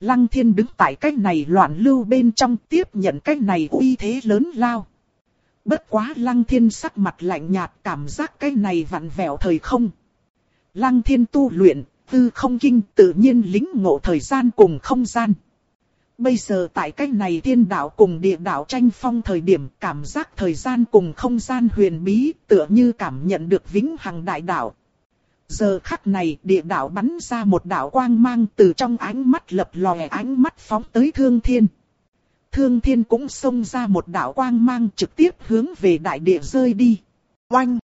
Lăng thiên đứng tại cách này loạn lưu bên trong tiếp nhận cách này uy thế lớn lao. Bất quá lăng thiên sắc mặt lạnh nhạt cảm giác cái này vặn vẹo thời không. Lăng thiên tu luyện, tư không kinh tự nhiên lính ngộ thời gian cùng không gian. Bây giờ tại cách này thiên đạo cùng địa đạo tranh phong thời điểm cảm giác thời gian cùng không gian huyền bí tựa như cảm nhận được vĩnh hằng đại đạo. Giờ khắc này địa đạo bắn ra một đạo quang mang từ trong ánh mắt lập lòe ánh mắt phóng tới thương thiên. Thương thiên cũng xông ra một đạo quang mang trực tiếp hướng về đại địa rơi đi. Oanh!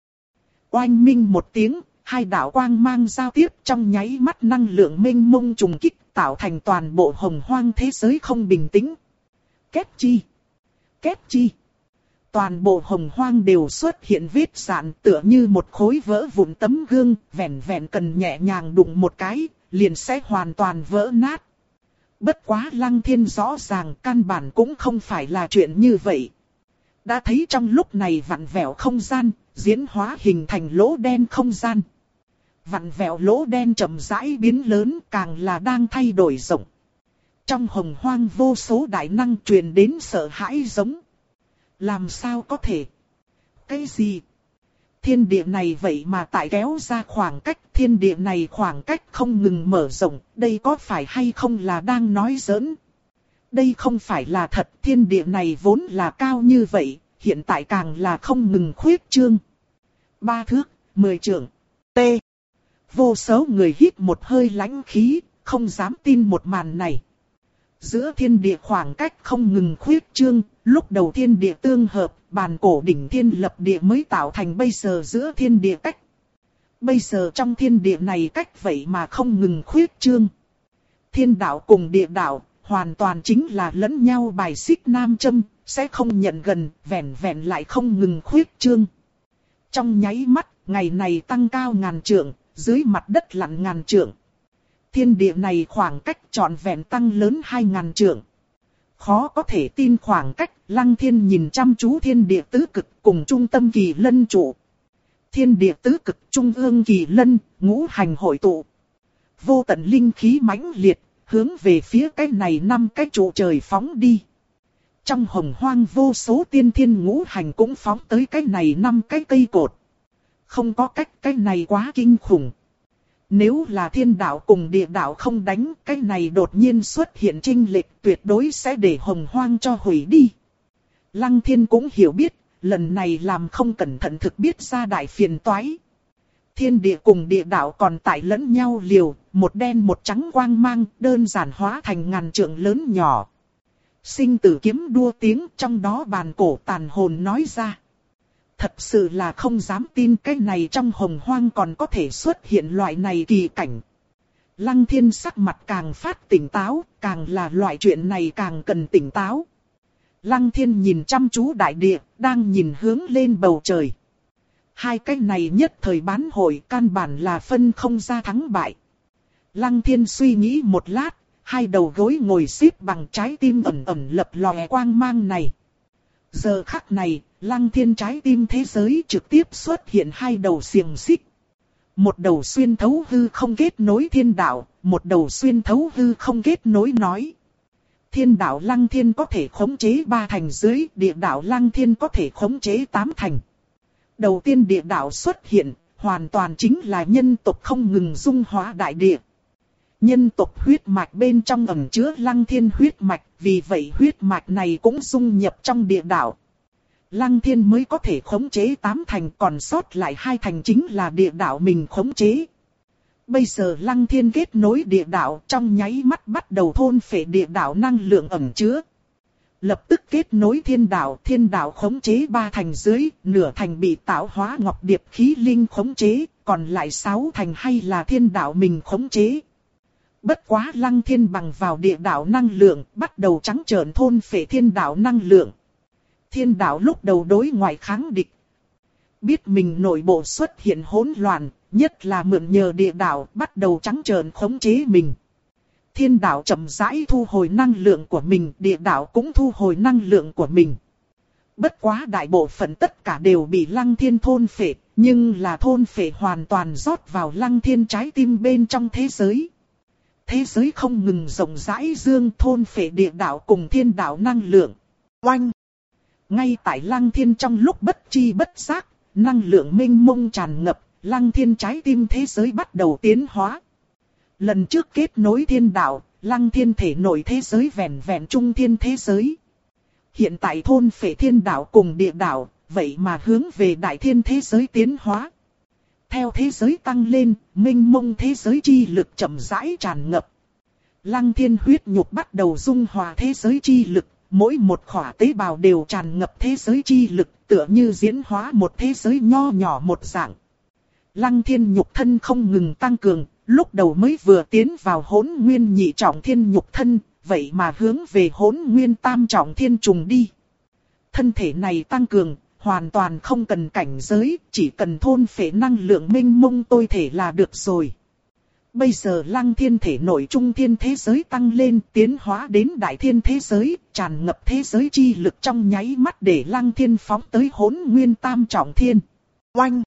Oanh minh một tiếng, hai đạo quang mang giao tiếp trong nháy mắt năng lượng mênh mông trùng kích tạo thành toàn bộ hồng hoang thế giới không bình tĩnh. Kết chi! Kết chi! Toàn bộ hồng hoang đều xuất hiện vết sạn tựa như một khối vỡ vụn tấm gương, vẹn vẹn cần nhẹ nhàng đụng một cái, liền sẽ hoàn toàn vỡ nát. Bất quá lăng thiên rõ ràng căn bản cũng không phải là chuyện như vậy. Đã thấy trong lúc này vặn vẹo không gian, diễn hóa hình thành lỗ đen không gian. Vặn vẹo lỗ đen chậm rãi biến lớn càng là đang thay đổi rộng. Trong hồng hoang vô số đại năng truyền đến sợ hãi giống. Làm sao có thể? Cái gì? Thiên địa này vậy mà tại kéo ra khoảng cách thiên địa này khoảng cách không ngừng mở rộng, đây có phải hay không là đang nói giỡn? Đây không phải là thật, thiên địa này vốn là cao như vậy, hiện tại càng là không ngừng khuyết trương. Ba thước, mười trưởng T. Vô số người hít một hơi lãnh khí, không dám tin một màn này. Giữa thiên địa khoảng cách không ngừng khuyết trương, lúc đầu thiên địa tương hợp, bàn cổ đỉnh thiên lập địa mới tạo thành bây giờ giữa thiên địa cách. Bây giờ trong thiên địa này cách vậy mà không ngừng khuyết trương. Thiên đạo cùng địa đạo, hoàn toàn chính là lẫn nhau bài xích nam châm, sẽ không nhận gần, vẹn vẹn lại không ngừng khuyết trương. Trong nháy mắt, ngày này tăng cao ngàn trượng, dưới mặt đất lặn ngàn trượng. Thiên địa này khoảng cách trọn vẹn tăng lớn hai ngàn trượng. Khó có thể tin khoảng cách, lăng thiên nhìn chăm chú thiên địa tứ cực cùng trung tâm kỳ lân trụ. Thiên địa tứ cực trung ương kỳ lân, ngũ hành hội tụ. Vô tận linh khí mãnh liệt, hướng về phía cái này năm cái trụ trời phóng đi. Trong hồng hoang vô số tiên thiên ngũ hành cũng phóng tới cái này năm cái cây cột. Không có cách cái này quá kinh khủng. Nếu là thiên đạo cùng địa đạo không đánh, cái này đột nhiên xuất hiện trinh lệch tuyệt đối sẽ để hồng hoang cho hủy đi. Lăng thiên cũng hiểu biết, lần này làm không cẩn thận thực biết ra đại phiền toái. Thiên địa cùng địa đạo còn tại lẫn nhau liều, một đen một trắng quang mang, đơn giản hóa thành ngàn trượng lớn nhỏ. Sinh tử kiếm đua tiếng trong đó bàn cổ tàn hồn nói ra. Thật sự là không dám tin cái này trong hồng hoang còn có thể xuất hiện loại này kỳ cảnh. Lăng thiên sắc mặt càng phát tỉnh táo, càng là loại chuyện này càng cần tỉnh táo. Lăng thiên nhìn chăm chú đại địa, đang nhìn hướng lên bầu trời. Hai cái này nhất thời bán hội căn bản là phân không ra thắng bại. Lăng thiên suy nghĩ một lát, hai đầu gối ngồi xếp bằng trái tim ẩn ẩn lập lòe quang mang này. Giờ khắc này, lăng thiên trái tim thế giới trực tiếp xuất hiện hai đầu xiềng xích. Một đầu xuyên thấu hư không kết nối thiên đạo, một đầu xuyên thấu hư không kết nối nói. Thiên đạo lăng thiên có thể khống chế ba thành dưới, địa đạo lăng thiên có thể khống chế tám thành. Đầu tiên địa đạo xuất hiện, hoàn toàn chính là nhân tộc không ngừng dung hóa đại địa. Nhân tộc huyết mạch bên trong ẩn chứa lăng thiên huyết mạch, vì vậy huyết mạch này cũng dung nhập trong địa đạo. Lăng thiên mới có thể khống chế tám thành còn sót lại hai thành chính là địa đạo mình khống chế. Bây giờ lăng thiên kết nối địa đạo trong nháy mắt bắt đầu thôn phệ địa đạo năng lượng ẩn chứa. Lập tức kết nối thiên đạo, thiên đạo khống chế ba thành dưới, nửa thành bị tạo hóa ngọc điệp khí linh khống chế, còn lại sáu thành hay là thiên đạo mình khống chế. Bất quá lăng thiên bằng vào địa đạo năng lượng, bắt đầu trắng trợn thôn phệ thiên đạo năng lượng. Thiên đạo lúc đầu đối ngoại kháng địch. Biết mình nội bộ xuất hiện hỗn loạn, nhất là mượn nhờ địa đạo bắt đầu trắng trợn khống chế mình. Thiên đạo chậm rãi thu hồi năng lượng của mình, địa đạo cũng thu hồi năng lượng của mình. Bất quá đại bộ phận tất cả đều bị lăng thiên thôn phệ, Nhưng là thôn phệ hoàn toàn rót vào lăng thiên trái tim bên trong thế giới. Thế giới không ngừng rộng rãi dương thôn phệ địa đạo cùng thiên đạo năng lượng. Oanh! Ngay tại lăng thiên trong lúc bất chi bất giác, năng lượng minh mông tràn ngập, lăng thiên trái tim thế giới bắt đầu tiến hóa. Lần trước kết nối thiên đạo, lăng thiên thể nổi thế giới vẹn vẹn trung thiên thế giới. Hiện tại thôn phệ thiên đạo cùng địa đạo, vậy mà hướng về đại thiên thế giới tiến hóa. Theo thế giới tăng lên, minh mông thế giới chi lực chậm rãi tràn ngập. Lăng thiên huyết nhục bắt đầu dung hòa thế giới chi lực, mỗi một khỏa tế bào đều tràn ngập thế giới chi lực, tựa như diễn hóa một thế giới nho nhỏ một dạng. Lăng thiên nhục thân không ngừng tăng cường, lúc đầu mới vừa tiến vào hỗn nguyên nhị trọng thiên nhục thân, vậy mà hướng về hỗn nguyên tam trọng thiên trùng đi. Thân thể này tăng cường, hoàn toàn không cần cảnh giới, chỉ cần thôn phệ năng lượng minh mông tôi thể là được rồi. Bây giờ lăng thiên thể nội trung thiên thế giới tăng lên tiến hóa đến đại thiên thế giới, tràn ngập thế giới chi lực trong nháy mắt để lăng thiên phóng tới hỗn nguyên tam trọng thiên. Oanh!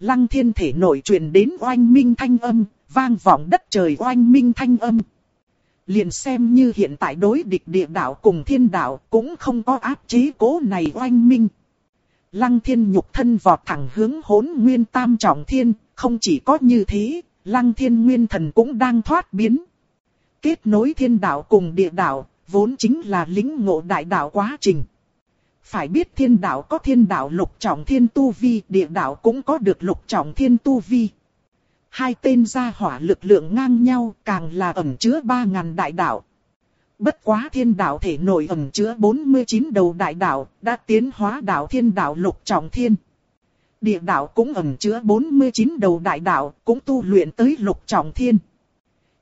Lăng thiên thể nội truyền đến oanh minh thanh âm, vang vọng đất trời oanh minh thanh âm. Liền xem như hiện tại đối địch địa đạo cùng thiên đạo cũng không có áp chế cố này oanh minh. Lăng thiên nhục thân vọt thẳng hướng hỗn nguyên tam trọng thiên, không chỉ có như thế, lăng thiên nguyên thần cũng đang thoát biến. Kết nối thiên đạo cùng địa đạo, vốn chính là lính ngộ đại đạo quá trình. Phải biết thiên đạo có thiên đạo lục trọng thiên tu vi, địa đạo cũng có được lục trọng thiên tu vi. Hai tên gia hỏa lực lượng ngang nhau càng là ẩn chứa ba ngàn đại đạo. Bất quá thiên đạo thể nội ẩn chứa 49 đầu đại đạo, đã tiến hóa đạo thiên đạo lục trọng thiên. Địa đạo cũng ẩn chứa 49 đầu đại đạo, cũng tu luyện tới lục trọng thiên.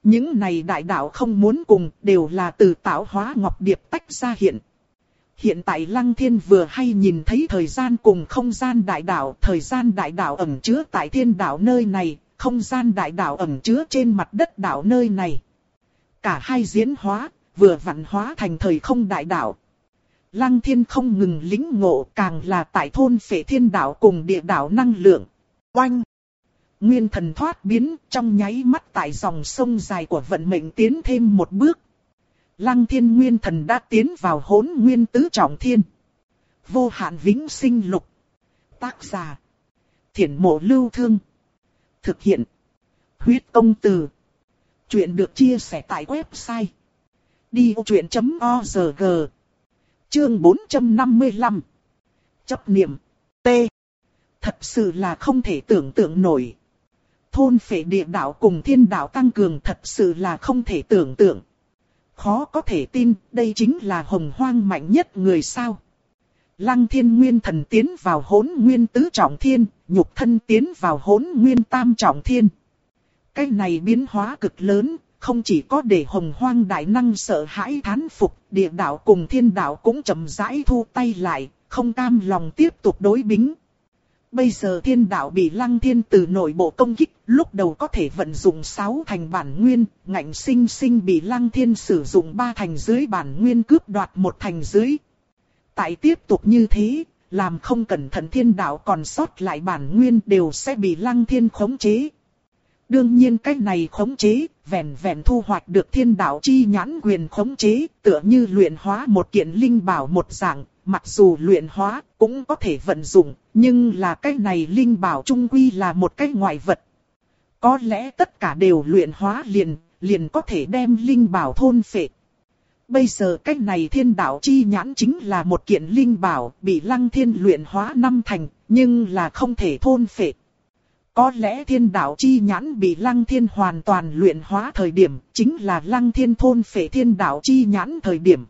Những này đại đạo không muốn cùng, đều là từ tạo hóa ngọc điệp tách ra hiện. Hiện tại Lăng Thiên vừa hay nhìn thấy thời gian cùng không gian đại đạo, thời gian đại đạo ẩn chứa tại thiên đạo nơi này, không gian đại đạo ẩn chứa trên mặt đất đạo nơi này. Cả hai diễn hóa, vừa vặn hóa thành thời không đại đạo. Lăng thiên không ngừng lính ngộ càng là tại thôn phệ thiên đạo cùng địa đạo năng lượng. Oanh! Nguyên thần thoát biến, trong nháy mắt tại dòng sông dài của vận mệnh tiến thêm một bước. Lăng thiên nguyên thần đã tiến vào hỗn nguyên tứ trọng thiên. Vô hạn vĩnh sinh lục. Tác giả. Thiển mộ lưu thương. Thực hiện. Huyết công từ. Chuyện được chia sẻ tại website. Đi truyện.org Chương 455 Chấp niệm T Thật sự là không thể tưởng tượng nổi. Thôn phệ địa đạo cùng thiên đạo tăng cường thật sự là không thể tưởng tượng. Khó có thể tin đây chính là hồng hoang mạnh nhất người sao. Lăng thiên nguyên thần tiến vào hỗn nguyên tứ trọng thiên, nhục thân tiến vào hỗn nguyên tam trọng thiên. Cái này biến hóa cực lớn, không chỉ có để hồng hoang đại năng sợ hãi thán phục, địa đạo cùng thiên đạo cũng chậm rãi thu tay lại, không cam lòng tiếp tục đối bính. Bây giờ thiên đạo bị lăng thiên từ nội bộ công kích, lúc đầu có thể vận dụng 6 thành bản nguyên, ngạnh sinh sinh bị lăng thiên sử dụng 3 thành dưới bản nguyên cướp đoạt một thành dưới. Tại tiếp tục như thế, làm không cẩn thận thiên đạo còn sót lại bản nguyên đều sẽ bị lăng thiên khống chế. Đương nhiên cái này khống chế, vẹn vẹn thu hoạch được thiên đạo chi nhãn quyền khống chế, tựa như luyện hóa một kiện linh bảo một dạng, mặc dù luyện hóa cũng có thể vận dụng, nhưng là cái này linh bảo trung quy là một cái ngoại vật. Có lẽ tất cả đều luyện hóa liền, liền có thể đem linh bảo thôn phệ. Bây giờ cái này thiên đạo chi nhãn chính là một kiện linh bảo bị lăng thiên luyện hóa năm thành, nhưng là không thể thôn phệ. Có lẽ thiên đạo chi nhãn bị lăng thiên hoàn toàn luyện hóa thời điểm, chính là lăng thiên thôn phệ thiên đạo chi nhãn thời điểm.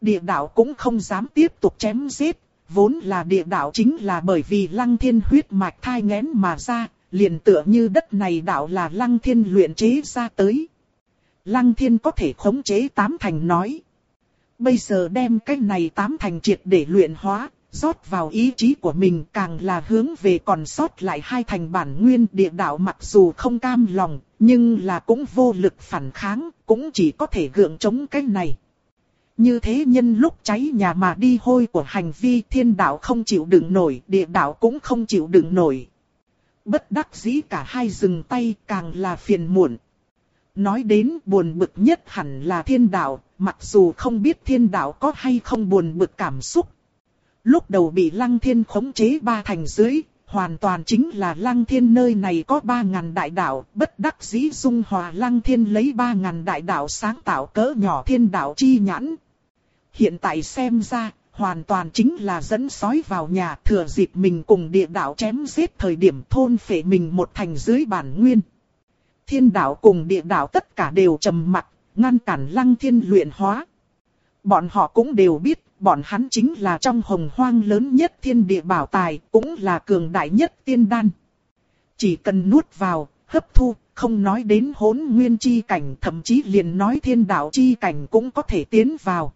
Địa đạo cũng không dám tiếp tục chém giết, vốn là địa đạo chính là bởi vì lăng thiên huyết mạch thai ngén mà ra, liền tựa như đất này đạo là lăng thiên luyện chế ra tới. Lăng thiên có thể khống chế tám thành nói. Bây giờ đem cái này tám thành triệt để luyện hóa, rót vào ý chí của mình càng là hướng về còn sót lại hai thành bản nguyên địa đạo mặc dù không cam lòng, nhưng là cũng vô lực phản kháng, cũng chỉ có thể gượng chống cái này. Như thế nhân lúc cháy nhà mà đi hôi của hành vi thiên đạo không chịu đựng nổi, địa đạo cũng không chịu đựng nổi. Bất đắc dĩ cả hai dừng tay càng là phiền muộn. Nói đến buồn bực nhất hẳn là thiên đạo, mặc dù không biết thiên đạo có hay không buồn bực cảm xúc. Lúc đầu bị lăng thiên khống chế ba thành dưới, hoàn toàn chính là lăng thiên nơi này có ba ngàn đại đạo, bất đắc dĩ dung hòa lăng thiên lấy ba ngàn đại đạo sáng tạo cỡ nhỏ thiên đạo chi nhãn. Hiện tại xem ra, hoàn toàn chính là dẫn sói vào nhà thừa dịp mình cùng địa đạo chém giết thời điểm thôn phệ mình một thành dưới bản nguyên. Thiên đạo cùng địa đạo tất cả đều trầm mặc, ngăn cản lăng thiên luyện hóa. Bọn họ cũng đều biết, bọn hắn chính là trong hồng hoang lớn nhất thiên địa bảo tài, cũng là cường đại nhất tiên đan. Chỉ cần nuốt vào, hấp thu, không nói đến hỗn nguyên chi cảnh, thậm chí liền nói thiên đạo chi cảnh cũng có thể tiến vào.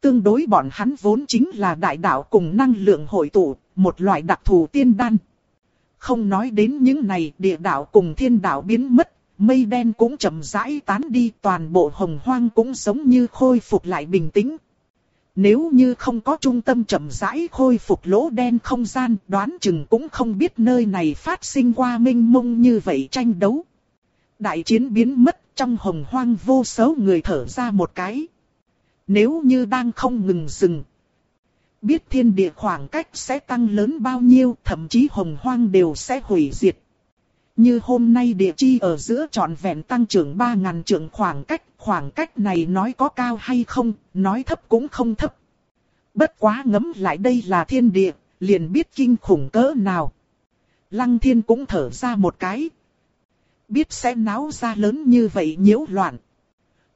Tương đối bọn hắn vốn chính là đại đạo cùng năng lượng hội tụ, một loại đặc thù tiên đan. Không nói đến những này, địa đạo cùng thiên đạo biến mất, mây đen cũng chậm rãi tán đi, toàn bộ hồng hoang cũng giống như khôi phục lại bình tĩnh. Nếu như không có trung tâm chậm rãi khôi phục lỗ đen không gian, đoán chừng cũng không biết nơi này phát sinh qua minh mông như vậy tranh đấu. Đại chiến biến mất trong hồng hoang vô số người thở ra một cái. Nếu như đang không ngừng dừng. Biết thiên địa khoảng cách sẽ tăng lớn bao nhiêu, thậm chí hồng hoang đều sẽ hủy diệt. Như hôm nay địa chi ở giữa trọn vẹn tăng trưởng 3.000 trưởng khoảng cách, khoảng cách này nói có cao hay không, nói thấp cũng không thấp. Bất quá ngấm lại đây là thiên địa, liền biết kinh khủng cỡ nào. Lăng thiên cũng thở ra một cái. Biết sẽ náo ra lớn như vậy nhiễu loạn.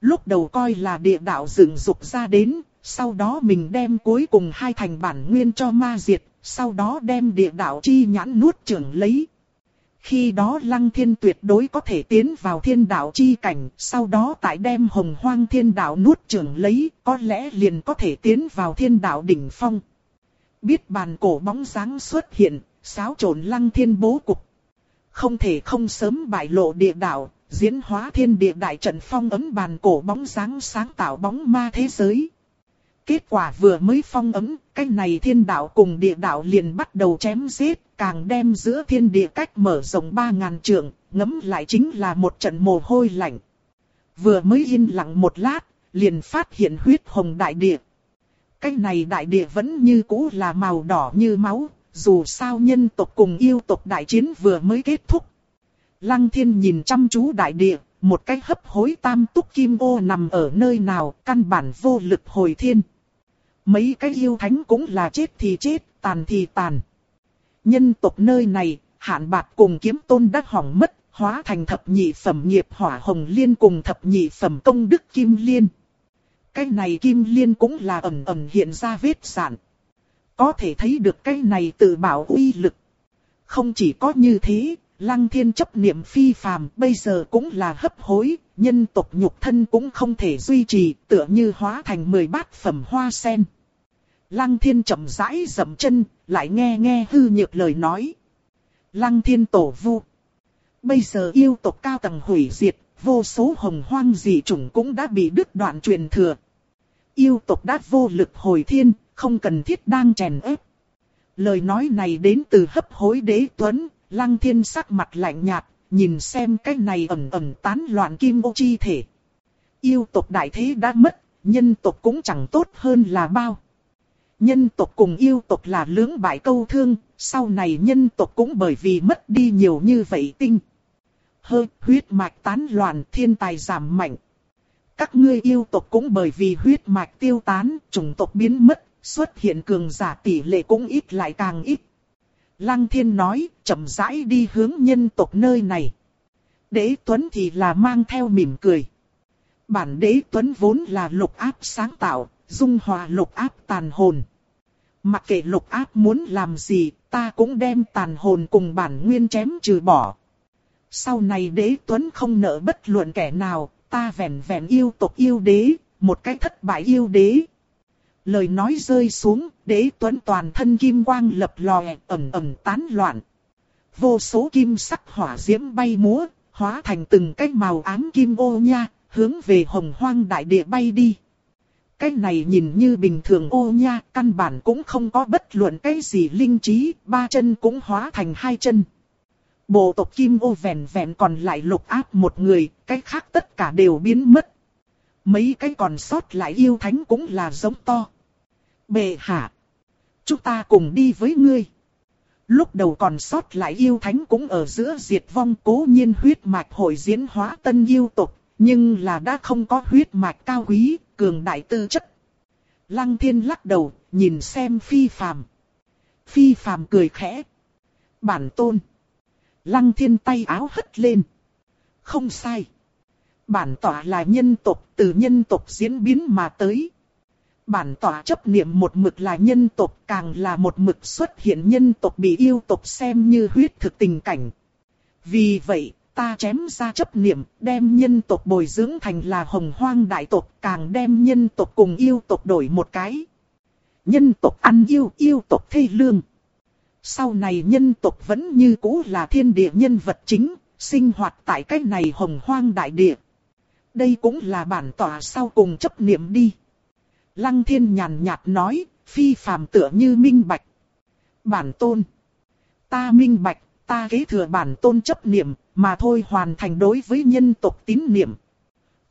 Lúc đầu coi là địa đạo dựng dục ra đến, sau đó mình đem cuối cùng hai thành bản nguyên cho ma diệt, sau đó đem địa đạo chi nhãn nuốt trưởng lấy. Khi đó lăng thiên tuyệt đối có thể tiến vào thiên đạo chi cảnh, sau đó tại đem hồng hoang thiên đạo nuốt trưởng lấy, có lẽ liền có thể tiến vào thiên đạo đỉnh phong. Biết bàn cổ bóng dáng xuất hiện, xáo trộn lăng thiên bố cục. Không thể không sớm bại lộ địa đạo, diễn hóa thiên địa đại trận phong ấm bàn cổ bóng dáng sáng tạo bóng ma thế giới. Kết quả vừa mới phong ấm, cái này thiên đạo cùng địa đạo liền bắt đầu chém giết, càng đem giữa thiên địa cách mở rộng ba ngàn trượng, ngấm lại chính là một trận mồ hôi lạnh. Vừa mới yên lặng một lát, liền phát hiện huyết hồng đại địa. Cái này đại địa vẫn như cũ là màu đỏ như máu, dù sao nhân tộc cùng yêu tộc đại chiến vừa mới kết thúc. Lăng thiên nhìn chăm chú đại địa, một cái hấp hối tam túc kim ô nằm ở nơi nào, căn bản vô lực hồi thiên. Mấy cái yêu thánh cũng là chết thì chết, tàn thì tàn. Nhân tộc nơi này, hạn bạc cùng kiếm tôn đắc hỏng mất, hóa thành thập nhị phẩm nghiệp hỏa hồng liên cùng thập nhị phẩm công đức kim liên. Cái này kim liên cũng là ẩn ẩn hiện ra vết sản. Có thể thấy được cái này tự bảo uy lực. Không chỉ có như thế, lăng thiên chấp niệm phi phàm bây giờ cũng là hấp hối, nhân tộc nhục thân cũng không thể duy trì, tựa như hóa thành mười bát phẩm hoa sen. Lăng thiên chậm rãi dậm chân, lại nghe nghe hư nhược lời nói. Lăng thiên tổ vu. Bây giờ yêu tộc cao tầng hủy diệt, vô số hồng hoang dị chủng cũng đã bị đứt đoạn truyền thừa. Yêu tộc đã vô lực hồi thiên, không cần thiết đang chèn ép. Lời nói này đến từ hấp hối đế tuấn, lăng thiên sắc mặt lạnh nhạt, nhìn xem cái này ẩn ẩn tán loạn kim ô chi thể. Yêu tộc đại thế đã mất, nhân tộc cũng chẳng tốt hơn là bao. Nhân tộc cùng yêu tộc là lưỡng bại câu thương, sau này nhân tộc cũng bởi vì mất đi nhiều như vậy tinh. Hơi, huyết mạch tán loạn, thiên tài giảm mạnh. Các ngươi yêu tộc cũng bởi vì huyết mạch tiêu tán, chủng tộc biến mất, xuất hiện cường giả tỷ lệ cũng ít lại càng ít. Lăng thiên nói, chậm rãi đi hướng nhân tộc nơi này. Đế Tuấn thì là mang theo mỉm cười. Bản đế Tuấn vốn là lục áp sáng tạo, dung hòa lục áp tàn hồn. Mặc kệ lục áp muốn làm gì, ta cũng đem tàn hồn cùng bản nguyên chém trừ bỏ. Sau này đế tuấn không nợ bất luận kẻ nào, ta vẹn vẹn yêu tộc yêu đế, một cái thất bại yêu đế. Lời nói rơi xuống, đế tuấn toàn thân kim quang lập lòe, ẩm ẩm tán loạn. Vô số kim sắc hỏa diễm bay múa, hóa thành từng cái màu ám kim ô nha, hướng về hồng hoang đại địa bay đi. cái này nhìn như bình thường ô nha, căn bản cũng không có bất luận cái gì linh trí, ba chân cũng hóa thành hai chân. Bộ tộc kim ô vẹn vẹn còn lại lục áp một người, cái khác tất cả đều biến mất. Mấy cái còn sót lại yêu thánh cũng là giống to. Bệ hạ. Chúng ta cùng đi với ngươi. Lúc đầu còn sót lại yêu thánh cũng ở giữa diệt vong cố nhiên huyết mạch hội diễn hóa tân yêu tộc, nhưng là đã không có huyết mạch cao quý, cường đại tư chất. Lăng thiên lắc đầu, nhìn xem phi phàm. Phi phàm cười khẽ. Bản tôn. Lăng thiên tay áo hất lên. Không sai. Bản tỏa là nhân tộc, từ nhân tộc diễn biến mà tới. Bản tỏa chấp niệm một mực là nhân tộc càng là một mực xuất hiện nhân tộc bị yêu tộc xem như huyết thực tình cảnh. Vì vậy, ta chém ra chấp niệm, đem nhân tộc bồi dưỡng thành là hồng hoang đại tộc, càng đem nhân tộc cùng yêu tộc đổi một cái. Nhân tộc ăn yêu, yêu tộc thê lương. Sau này nhân tộc vẫn như cũ là thiên địa nhân vật chính, sinh hoạt tại cái này hồng hoang đại địa. Đây cũng là bản tỏa sau cùng chấp niệm đi. Lăng thiên nhàn nhạt nói, phi phàm tựa như minh bạch. Bản tôn. Ta minh bạch, ta kế thừa bản tôn chấp niệm, mà thôi hoàn thành đối với nhân tộc tín niệm.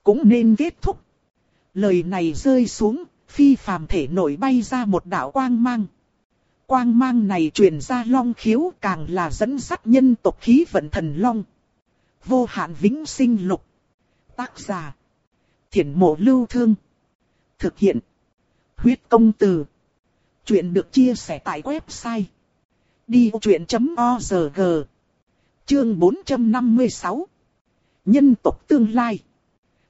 Cũng nên kết thúc. Lời này rơi xuống, phi phàm thể nổi bay ra một đạo quang mang. Quang mang này truyền ra long khiếu càng là dẫn sắt nhân tộc khí vận thần long. Vô hạn vĩnh sinh lục. Tác giả. Thiển mộ lưu thương. Thực hiện. Huyết công từ. Chuyện được chia sẻ tại website. Đi truyện.org Chương 456 Nhân tộc tương lai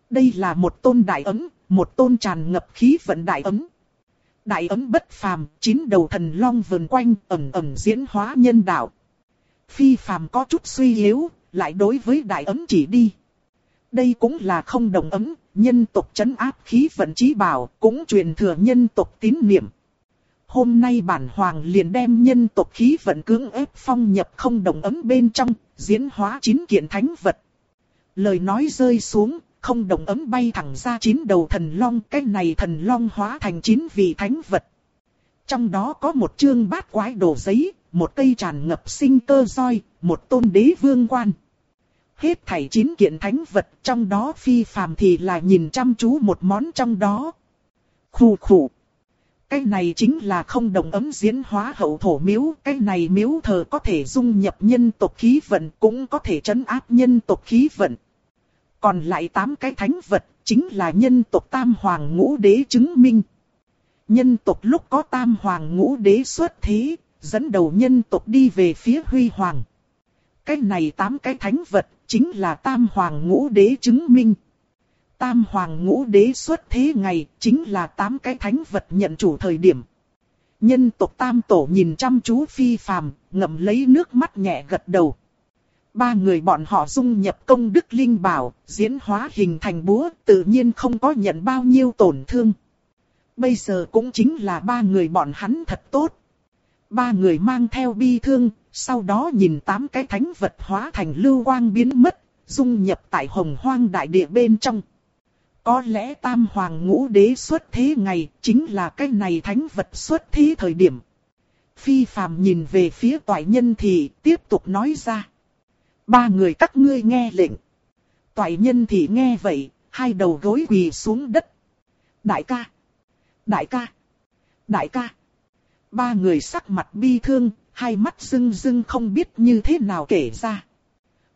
Đây là một tôn đại ấm, một tôn tràn ngập khí vận đại ấm. Đại ấm bất phàm, chín đầu thần long vườn quanh, ẩm ẩm diễn hóa nhân đạo. Phi phàm có chút suy yếu, lại đối với đại ấm chỉ đi. Đây cũng là không đồng ấm, nhân tộc chấn áp khí vận trí bảo, cũng truyền thừa nhân tộc tín niệm. Hôm nay bản hoàng liền đem nhân tộc khí vận cưỡng ép phong nhập không đồng ấm bên trong, diễn hóa chín kiện thánh vật. Lời nói rơi xuống, không đồng ấm bay thẳng ra chín đầu thần long, cái này thần long hóa thành chín vị thánh vật. Trong đó có một chương bát quái đồ giấy, một cây tràn ngập sinh cơ roi, một tôn đế vương quan. Hết thảy chín kiện thánh vật trong đó phi phàm thì là nhìn chăm chú một món trong đó. Khủ khủ. Cái này chính là không đồng ấm diễn hóa hậu thổ miếu, cái này miếu thờ có thể dung nhập nhân tộc khí vận cũng có thể trấn áp nhân tộc khí vận. Còn lại tám cái thánh vật chính là nhân tộc tam hoàng ngũ đế chứng minh. Nhân tộc lúc có tam hoàng ngũ đế xuất thế, dẫn đầu nhân tộc đi về phía huy hoàng. Cái này tám cái thánh vật chính là tam hoàng ngũ đế chứng minh. Tam hoàng ngũ đế xuất thế ngày, chính là tám cái thánh vật nhận chủ thời điểm. Nhân tộc tam tổ nhìn chăm chú phi phàm, ngậm lấy nước mắt nhẹ gật đầu. Ba người bọn họ dung nhập công đức linh bảo, diễn hóa hình thành búa, tự nhiên không có nhận bao nhiêu tổn thương. Bây giờ cũng chính là ba người bọn hắn thật tốt. Ba người mang theo bi thương, sau đó nhìn tám cái thánh vật hóa thành lưu quang biến mất, dung nhập tại hồng hoang đại địa bên trong. Có lẽ tam hoàng ngũ đế xuất thế ngày chính là cái này thánh vật xuất thế thời điểm. Phi phàm nhìn về phía toại nhân thì tiếp tục nói ra. Ba người các ngươi nghe lệnh. Toại nhân thì nghe vậy, hai đầu gối quỳ xuống đất. Đại ca! Đại ca! Đại ca! Ba người sắc mặt bi thương, hai mắt rưng rưng không biết như thế nào kể ra.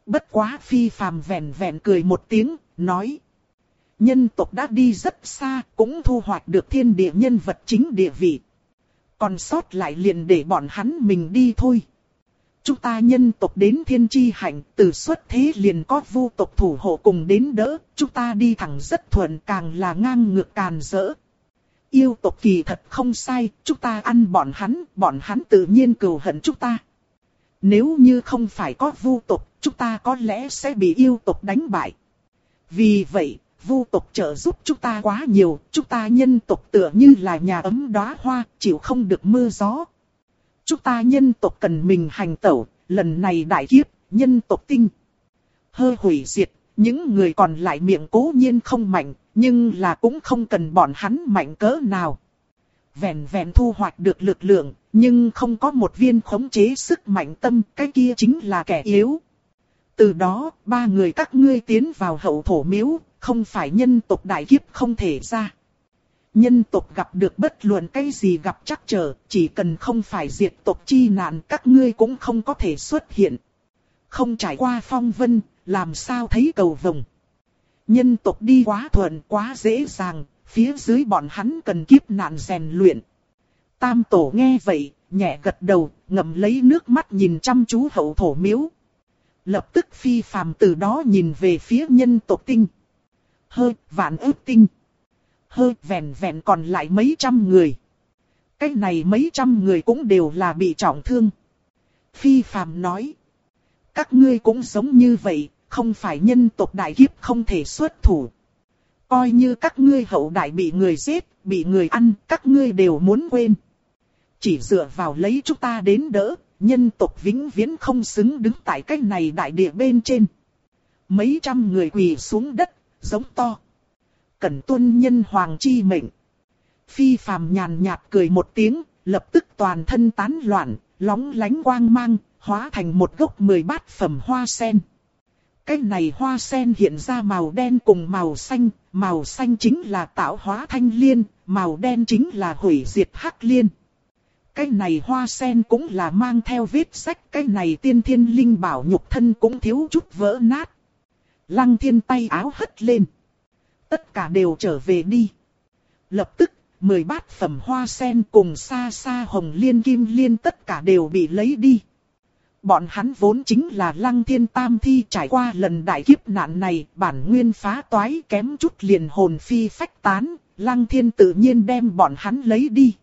Bất quá phi phàm vẹn vẹn cười một tiếng, nói. Nhân tộc đã đi rất xa, cũng thu hoạch được thiên địa nhân vật chính địa vị. Còn sót lại liền để bọn hắn mình đi thôi. Chúng ta nhân tộc đến thiên chi hạnh, từ xuất thế liền có vu tộc thủ hộ cùng đến đỡ, chúng ta đi thẳng rất thuận càng là ngang ngược càn rỡ. Yêu tộc kỳ thật không sai, chúng ta ăn bọn hắn, bọn hắn tự nhiên cừu hận chúng ta. Nếu như không phải có vu tộc, chúng ta có lẽ sẽ bị yêu tộc đánh bại. Vì vậy, vu tộc trợ giúp chúng ta quá nhiều, chúng ta nhân tộc tựa như là nhà ấm đóa hoa, chịu không được mưa gió. Chúng ta nhân tộc cần mình hành tẩu, lần này đại kiếp, nhân tộc tinh. Hơi hủy diệt, những người còn lại miệng cố nhiên không mạnh, nhưng là cũng không cần bọn hắn mạnh cỡ nào. Vẹn vẹn thu hoạch được lực lượng, nhưng không có một viên khống chế sức mạnh tâm, cái kia chính là kẻ yếu. Từ đó, ba người các ngươi tiến vào hậu thổ miếu, không phải nhân tộc đại kiếp không thể ra. Nhân tộc gặp được bất luận cái gì gặp chắc trở, chỉ cần không phải diệt tộc chi nạn các ngươi cũng không có thể xuất hiện. Không trải qua phong vân, làm sao thấy cầu vồng. Nhân tộc đi quá thuận quá dễ dàng, phía dưới bọn hắn cần kiếp nạn rèn luyện. Tam tổ nghe vậy, nhẹ gật đầu, ngậm lấy nước mắt nhìn chăm chú hậu thổ miếu. Lập tức phi phàm từ đó nhìn về phía nhân tộc tinh. Hơi, vạn ước tinh. Hơi, vẹn vẹn còn lại mấy trăm người. Cái này mấy trăm người cũng đều là bị trọng thương. Phi phàm nói. Các ngươi cũng sống như vậy, không phải nhân tộc đại kiếp không thể xuất thủ. Coi như các ngươi hậu đại bị người giết, bị người ăn, các ngươi đều muốn quên. Chỉ dựa vào lấy chúng ta đến đỡ, nhân tộc vĩnh viễn không xứng đứng tại cái này đại địa bên trên. Mấy trăm người quỳ xuống đất, giống to. Cần tuân nhân hoàng chi mệnh. Phi phàm nhàn nhạt cười một tiếng, lập tức toàn thân tán loạn, lóng lánh quang mang, hóa thành một gốc mười bát phẩm hoa sen. Cái này hoa sen hiện ra màu đen cùng màu xanh, màu xanh chính là tạo hóa thanh liên, màu đen chính là hủy diệt hắc liên. Cái này hoa sen cũng là mang theo vết sách, cái này tiên thiên linh bảo nhục thân cũng thiếu chút vỡ nát. Lăng thiên tay áo hất lên. Tất cả đều trở về đi. Lập tức, mười bát phẩm hoa sen cùng xa xa hồng liên kim liên tất cả đều bị lấy đi. Bọn hắn vốn chính là lăng thiên tam thi trải qua lần đại kiếp nạn này, bản nguyên phá toái kém chút liền hồn phi phách tán, lăng thiên tự nhiên đem bọn hắn lấy đi.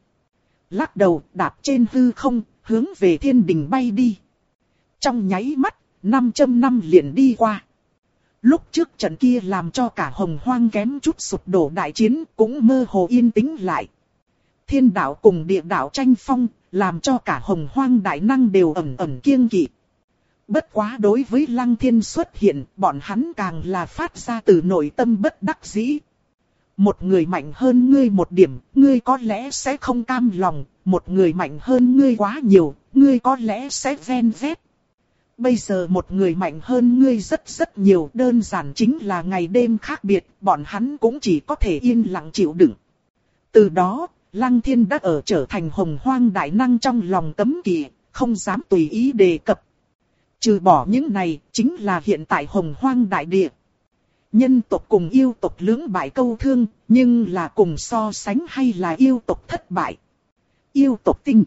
Lắc đầu đạp trên hư không, hướng về thiên đình bay đi. Trong nháy mắt, năm châm năm liền đi qua. Lúc trước trận kia làm cho cả hồng hoang kém chút sụp đổ đại chiến cũng mơ hồ yên tĩnh lại. Thiên đạo cùng địa đạo tranh phong, làm cho cả hồng hoang đại năng đều ẩn ẩn kiêng kỵ. Bất quá đối với lăng thiên xuất hiện, bọn hắn càng là phát ra từ nội tâm bất đắc dĩ. Một người mạnh hơn ngươi một điểm, ngươi có lẽ sẽ không cam lòng, một người mạnh hơn ngươi quá nhiều, ngươi có lẽ sẽ ven vét. Bây giờ một người mạnh hơn ngươi rất rất nhiều, đơn giản chính là ngày đêm khác biệt, bọn hắn cũng chỉ có thể yên lặng chịu đựng. Từ đó, Lăng Thiên đã ở trở thành hồng hoang đại năng trong lòng tấm kỵ, không dám tùy ý đề cập. Trừ bỏ những này, chính là hiện tại hồng hoang đại địa. Nhân tộc cùng yêu tộc lưỡng bại câu thương, nhưng là cùng so sánh hay là yêu tộc thất bại. Yêu tộc tinh.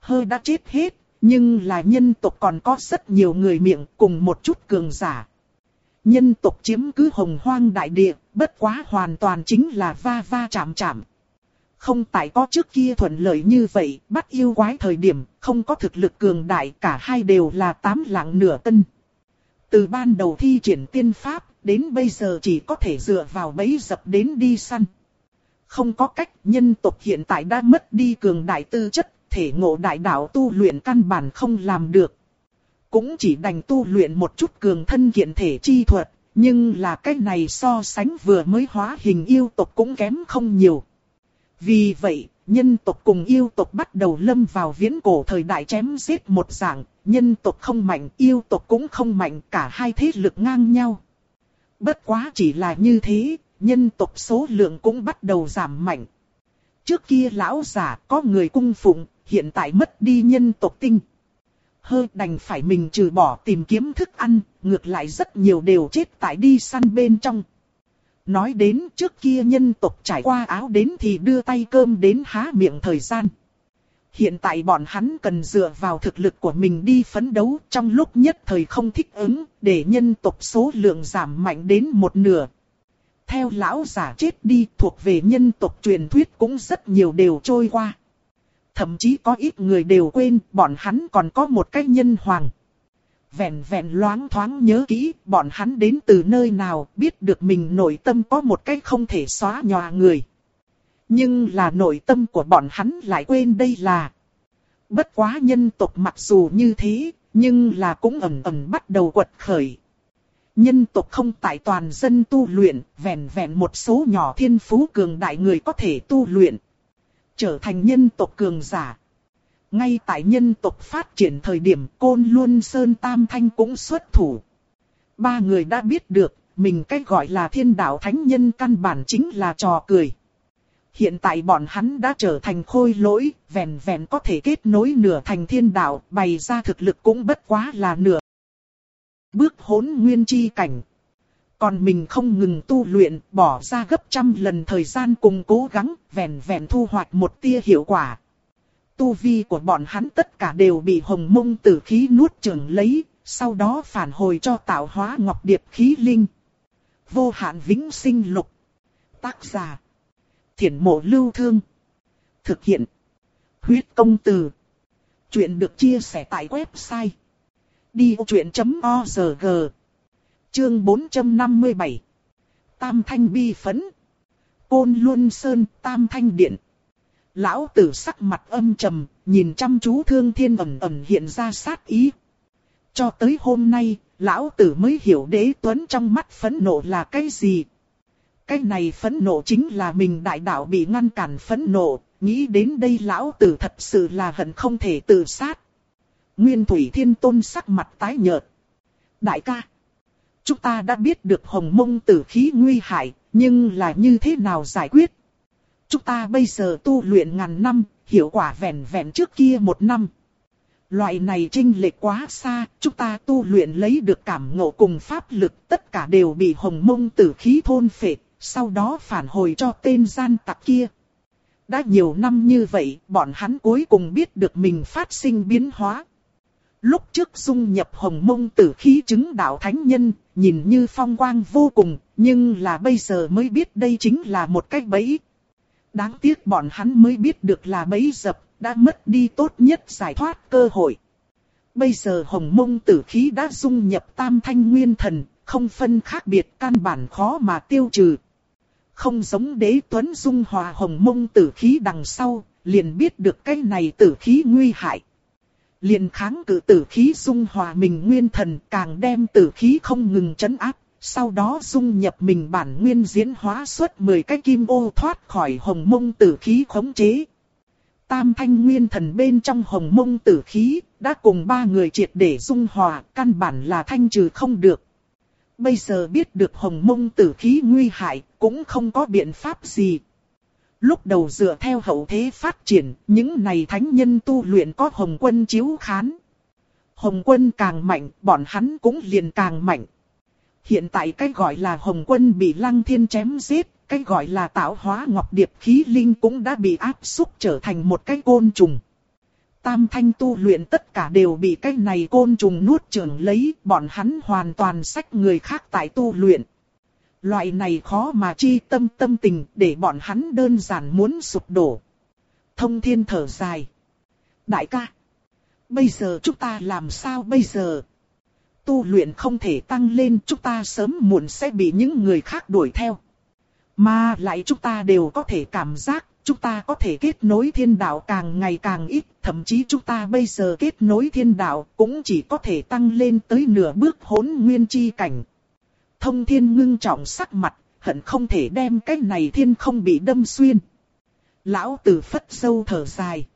Hơi đã chết hết, nhưng là nhân tộc còn có rất nhiều người miệng cùng một chút cường giả. Nhân tộc chiếm cứ hồng hoang đại địa, bất quá hoàn toàn chính là va va chạm chạm. Không tại có trước kia thuận lợi như vậy, bắt yêu quái thời điểm, không có thực lực cường đại, cả hai đều là tám lạng nửa cân. Từ ban đầu thi triển tiên pháp, đến bây giờ chỉ có thể dựa vào bấy dập đến đi săn. Không có cách, nhân tộc hiện tại đã mất đi cường đại tư chất, thể ngộ đại đạo tu luyện căn bản không làm được. Cũng chỉ đành tu luyện một chút cường thân kiện thể chi thuật, nhưng là cái này so sánh vừa mới hóa hình yêu tộc cũng kém không nhiều. Vì vậy, nhân tộc cùng yêu tộc bắt đầu lâm vào viễn cổ thời đại chém giết một dạng, nhân tộc không mạnh, yêu tộc cũng không mạnh, cả hai thế lực ngang nhau. Bất quá chỉ là như thế, nhân tộc số lượng cũng bắt đầu giảm mạnh. Trước kia lão giả có người cung phụng, hiện tại mất đi nhân tộc tinh. Hơi đành phải mình trừ bỏ tìm kiếm thức ăn, ngược lại rất nhiều đều chết tại đi săn bên trong. Nói đến trước kia nhân tộc trải qua áo đến thì đưa tay cơm đến há miệng thời gian. Hiện tại bọn hắn cần dựa vào thực lực của mình đi phấn đấu trong lúc nhất thời không thích ứng, để nhân tộc số lượng giảm mạnh đến một nửa. Theo lão giả chết đi thuộc về nhân tộc truyền thuyết cũng rất nhiều đều trôi qua. Thậm chí có ít người đều quên bọn hắn còn có một cái nhân hoàng vẹn vẹn loáng thoáng nhớ kỹ bọn hắn đến từ nơi nào biết được mình nội tâm có một cái không thể xóa nhòa người. Nhưng là nội tâm của bọn hắn lại quên đây là. Bất quá nhân tộc mặc dù như thế, nhưng là cũng ẩm ẩm bắt đầu quật khởi. Nhân tộc không tại toàn dân tu luyện, vẹn vẹn một số nhỏ thiên phú cường đại người có thể tu luyện. Trở thành nhân tộc cường giả. Ngay tại nhân tộc phát triển thời điểm Côn Luân Sơn Tam Thanh cũng xuất thủ. Ba người đã biết được, mình cách gọi là thiên đạo thánh nhân căn bản chính là trò cười. Hiện tại bọn hắn đã trở thành khôi lỗi, vẹn vẹn có thể kết nối nửa thành thiên đạo, bày ra thực lực cũng bất quá là nửa. Bước hỗn nguyên chi cảnh. Còn mình không ngừng tu luyện, bỏ ra gấp trăm lần thời gian cùng cố gắng, vẹn vẹn thu hoạch một tia hiệu quả. Tu vi của bọn hắn tất cả đều bị hồng mông tử khí nuốt chửng lấy, sau đó phản hồi cho tạo hóa ngọc điệp khí linh. Vô hạn vĩnh sinh lục. Tác giả. Thiển mộ lưu thương. Thực hiện. Huyết công từ. Chuyện được chia sẻ tại website. Đi truyện.org Chương 457 Tam Thanh Bi Phấn Côn Luân Sơn Tam Thanh Điện Lão tử sắc mặt âm trầm, nhìn chăm chú thương thiên ẩn ẩn hiện ra sát ý. Cho tới hôm nay, lão tử mới hiểu đế tuấn trong mắt phẫn nộ là cái gì. Cái này phẫn nộ chính là mình đại đạo bị ngăn cản phẫn nộ, nghĩ đến đây lão tử thật sự là hận không thể tự sát. Nguyên Thủy Thiên Tôn sắc mặt tái nhợt. Đại ca, chúng ta đã biết được hồng mông tử khí nguy hại, nhưng là như thế nào giải quyết? Chúng ta bây giờ tu luyện ngàn năm, hiệu quả vẹn vẹn trước kia một năm. Loại này trinh lệch quá xa, chúng ta tu luyện lấy được cảm ngộ cùng pháp lực, tất cả đều bị hồng mông tử khí thôn phệ, sau đó phản hồi cho tên gian tặc kia. Đã nhiều năm như vậy, bọn hắn cuối cùng biết được mình phát sinh biến hóa. Lúc trước dung nhập hồng mông tử khí chứng đạo thánh nhân, nhìn như phong quang vô cùng, nhưng là bây giờ mới biết đây chính là một cách bẫy. Đáng tiếc bọn hắn mới biết được là bấy dập, đã mất đi tốt nhất giải thoát cơ hội. Bây giờ hồng mông tử khí đã dung nhập tam thanh nguyên thần, không phân khác biệt căn bản khó mà tiêu trừ. Không giống đế tuấn dung hòa hồng mông tử khí đằng sau, liền biết được cái này tử khí nguy hại. Liền kháng cự tử khí dung hòa mình nguyên thần càng đem tử khí không ngừng chấn áp, sau đó dung nhập mình bản nguyên diễn hóa xuất 10 cái kim ô thoát khỏi hồng mông tử khí khống chế. Tam thanh nguyên thần bên trong hồng mông tử khí, đã cùng ba người triệt để dung hòa, căn bản là thanh trừ không được. Bây giờ biết được hồng mông tử khí nguy hại, cũng không có biện pháp gì. Lúc đầu dựa theo hậu thế phát triển, những này thánh nhân tu luyện có hồng quân chiếu khán. Hồng quân càng mạnh, bọn hắn cũng liền càng mạnh. Hiện tại cái gọi là hồng quân bị lăng thiên chém giết, cái gọi là tạo hóa ngọc điệp khí linh cũng đã bị áp xúc trở thành một cái côn trùng. Tam thanh tu luyện tất cả đều bị cái này côn trùng nuốt chửng lấy, bọn hắn hoàn toàn sách người khác tại tu luyện. Loại này khó mà chi tâm tâm tình để bọn hắn đơn giản muốn sụp đổ. Thông thiên thở dài. Đại ca. Bây giờ chúng ta làm sao bây giờ? Tu luyện không thể tăng lên chúng ta sớm muộn sẽ bị những người khác đuổi theo. Mà lại chúng ta đều có thể cảm giác, chúng ta có thể kết nối thiên đạo càng ngày càng ít, thậm chí chúng ta bây giờ kết nối thiên đạo cũng chỉ có thể tăng lên tới nửa bước hỗn nguyên chi cảnh. Thông thiên ngưng trọng sắc mặt, hận không thể đem cái này thiên không bị đâm xuyên. Lão tử phất sâu thở dài.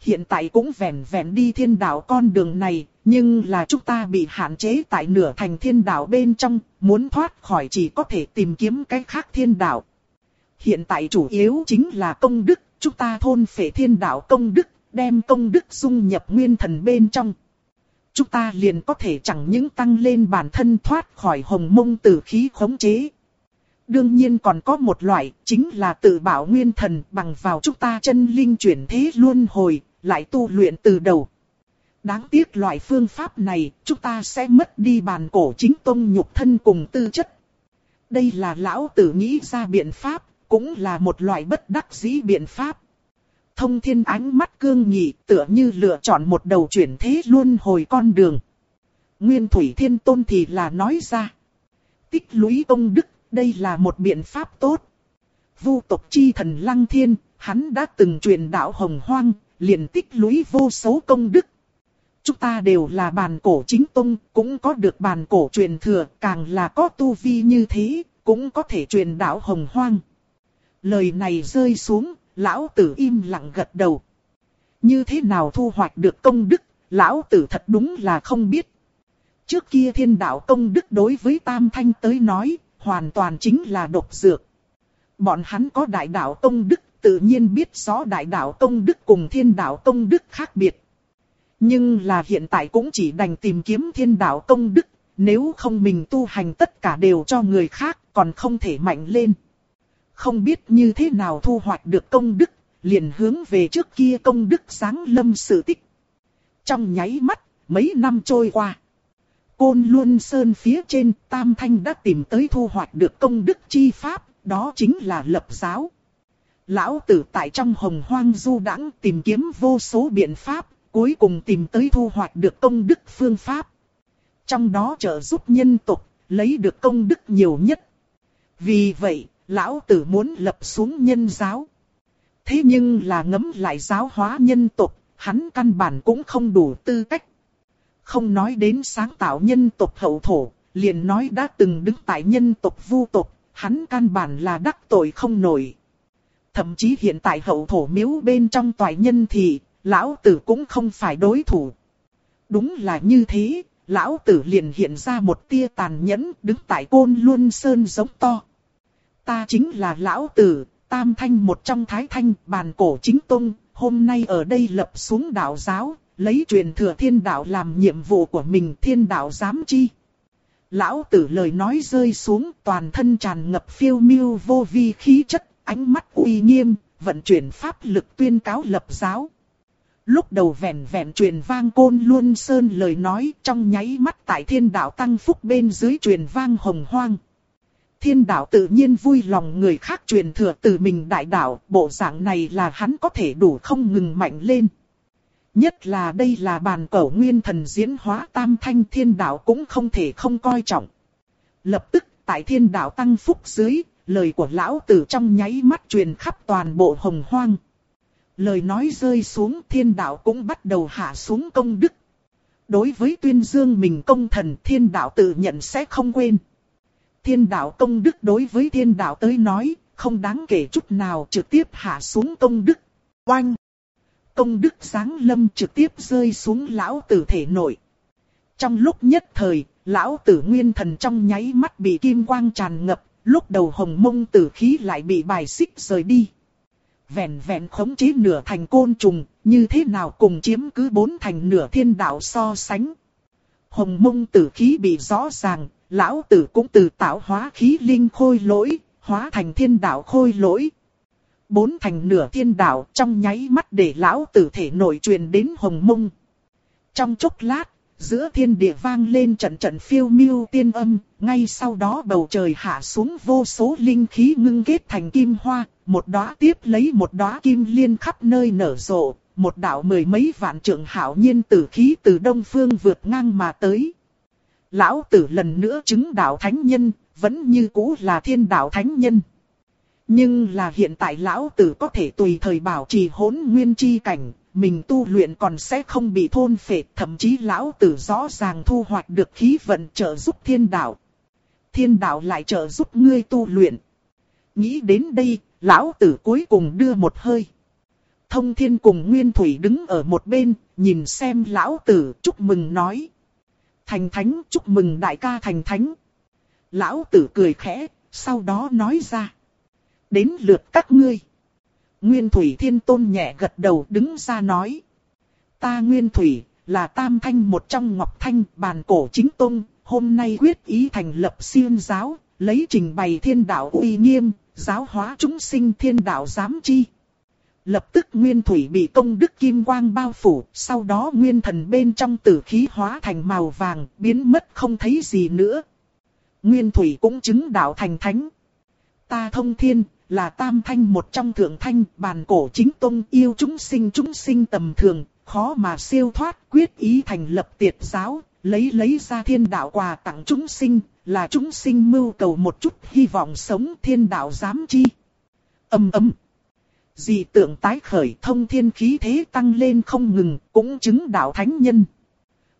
Hiện tại cũng vẹn vẹn đi thiên đạo con đường này, nhưng là chúng ta bị hạn chế tại nửa thành thiên đạo bên trong, muốn thoát khỏi chỉ có thể tìm kiếm cái khác thiên đạo. Hiện tại chủ yếu chính là công đức, chúng ta thôn phệ thiên đạo công đức, đem công đức dung nhập nguyên thần bên trong. Chúng ta liền có thể chẳng những tăng lên bản thân thoát khỏi hồng mông tử khí khống chế. Đương nhiên còn có một loại, chính là tự bảo nguyên thần bằng vào chúng ta chân linh chuyển thế luôn hồi, lại tu luyện từ đầu. Đáng tiếc loại phương pháp này, chúng ta sẽ mất đi bàn cổ chính tông nhục thân cùng tư chất. Đây là lão tử nghĩ ra biện pháp, cũng là một loại bất đắc dĩ biện pháp. Thông thiên ánh mắt cương nghị tựa như lựa chọn một đầu chuyển thế luôn hồi con đường. Nguyên Thủy Thiên Tôn thì là nói ra. Tích lũy ông đức, đây là một biện pháp tốt. Vu tộc chi thần Lăng Thiên, hắn đã từng truyền đạo hồng hoang, liền tích lũy vô số công đức chúng ta đều là bàn cổ chính tông, cũng có được bàn cổ truyền thừa, càng là có tu vi như thế, cũng có thể truyền đạo hồng hoang. Lời này rơi xuống, lão tử im lặng gật đầu. Như thế nào thu hoạch được công đức, lão tử thật đúng là không biết. Trước kia thiên đạo công đức đối với Tam Thanh tới nói, hoàn toàn chính là độc dược. Bọn hắn có đại đạo công đức, tự nhiên biết rõ đại đạo công đức cùng thiên đạo công đức khác biệt. Nhưng là hiện tại cũng chỉ đành tìm kiếm thiên đạo công đức, nếu không mình tu hành tất cả đều cho người khác, còn không thể mạnh lên. Không biết như thế nào thu hoạch được công đức, liền hướng về trước kia công đức sáng lâm sự tích. Trong nháy mắt, mấy năm trôi qua. Côn Luân Sơn phía trên, Tam Thanh đã tìm tới thu hoạch được công đức chi pháp, đó chính là lập giáo. Lão tử tại trong hồng hoang du đãng tìm kiếm vô số biện pháp, cuối cùng tìm tới thu hoạch được công đức phương pháp. Trong đó trợ giúp nhân tộc, lấy được công đức nhiều nhất. Vì vậy, lão tử muốn lập xuống nhân giáo. Thế nhưng là ngấm lại giáo hóa nhân tộc, hắn căn bản cũng không đủ tư cách. Không nói đến sáng tạo nhân tộc hậu thổ, liền nói đã từng đứng tại nhân tộc vu tộc, hắn căn bản là đắc tội không nổi. Thậm chí hiện tại hậu thổ miếu bên trong tòa nhân thì, lão tử cũng không phải đối thủ. Đúng là như thế, lão tử liền hiện ra một tia tàn nhẫn đứng tại côn luân sơn giống to. Ta chính là lão tử, tam thanh một trong thái thanh, bàn cổ chính tông, hôm nay ở đây lập xuống đạo giáo, lấy truyền thừa thiên đạo làm nhiệm vụ của mình thiên đạo giám chi. Lão tử lời nói rơi xuống toàn thân tràn ngập phiêu miêu vô vi khí chất, ánh mắt uy nghiêm, vận chuyển pháp lực tuyên cáo lập giáo. Lúc đầu vẹn vẹn truyền vang côn luôn sơn lời nói trong nháy mắt tại thiên đạo tăng phúc bên dưới truyền vang hồng hoang. Thiên đạo tự nhiên vui lòng người khác truyền thừa từ mình đại đạo, bộ dạng này là hắn có thể đủ không ngừng mạnh lên. Nhất là đây là bàn cẩu nguyên thần diễn hóa tam thanh thiên đạo cũng không thể không coi trọng. Lập tức tại thiên đạo tăng phúc dưới, lời của lão tử trong nháy mắt truyền khắp toàn bộ hồng hoang. Lời nói rơi xuống thiên đạo cũng bắt đầu hạ xuống công đức. Đối với tuyên dương mình công thần thiên đạo tự nhận sẽ không quên. Thiên đạo công đức đối với thiên đạo tới nói, không đáng kể chút nào trực tiếp hạ xuống công đức. Oanh! Công đức sáng lâm trực tiếp rơi xuống lão tử thể nội. Trong lúc nhất thời, lão tử nguyên thần trong nháy mắt bị kim quang tràn ngập, lúc đầu hồng mông tử khí lại bị bài xích rời đi. Vẹn vẹn khống chế nửa thành côn trùng, như thế nào cùng chiếm cứ bốn thành nửa thiên đạo so sánh. Hồng mông tử khí bị rõ ràng, lão tử cũng từ tạo hóa khí linh khôi lỗi, hóa thành thiên đạo khôi lỗi. Bốn thành nửa thiên đạo trong nháy mắt để lão tử thể nội truyền đến hồng mông. Trong chốc lát, giữa thiên địa vang lên trận trận phiêu miêu tiên âm, ngay sau đó bầu trời hạ xuống vô số linh khí ngưng kết thành kim hoa, một đóa tiếp lấy một đóa kim liên khắp nơi nở rộ, một đạo mười mấy vạn trượng hảo nhiên tử khí từ đông phương vượt ngang mà tới. Lão tử lần nữa chứng đạo thánh nhân, vẫn như cũ là thiên đạo thánh nhân. Nhưng là hiện tại lão tử có thể tùy thời bảo trì hỗn nguyên chi cảnh, mình tu luyện còn sẽ không bị thôn phệ, thậm chí lão tử rõ ràng thu hoạch được khí vận trợ giúp thiên đạo. Thiên đạo lại trợ giúp ngươi tu luyện. Nghĩ đến đây, lão tử cuối cùng đưa một hơi. Thông thiên cùng Nguyên Thủy đứng ở một bên, nhìn xem lão tử chúc mừng nói. Thành thánh chúc mừng đại ca thành thánh. Lão tử cười khẽ, sau đó nói ra. Đến lượt các ngươi. Nguyên Thủy Thiên Tôn nhẹ gật đầu đứng ra nói. Ta Nguyên Thủy, là tam thanh một trong ngọc thanh bàn cổ chính tôn, hôm nay quyết ý thành lập siêng giáo, lấy trình bày thiên đạo uy nghiêm, giáo hóa chúng sinh thiên đạo giám chi. Lập tức nguyên thủy bị công đức kim quang bao phủ, sau đó nguyên thần bên trong tử khí hóa thành màu vàng, biến mất không thấy gì nữa. Nguyên thủy cũng chứng đạo thành thánh. Ta thông thiên, là tam thanh một trong thượng thanh, bàn cổ chính tông yêu chúng sinh chúng sinh tầm thường, khó mà siêu thoát quyết ý thành lập tiệt giáo, lấy lấy ra thiên đạo quà tặng chúng sinh, là chúng sinh mưu cầu một chút hy vọng sống thiên đạo giám chi. Âm ấm. Dị tượng tái khởi thông thiên khí thế tăng lên không ngừng, cũng chứng đạo thánh nhân.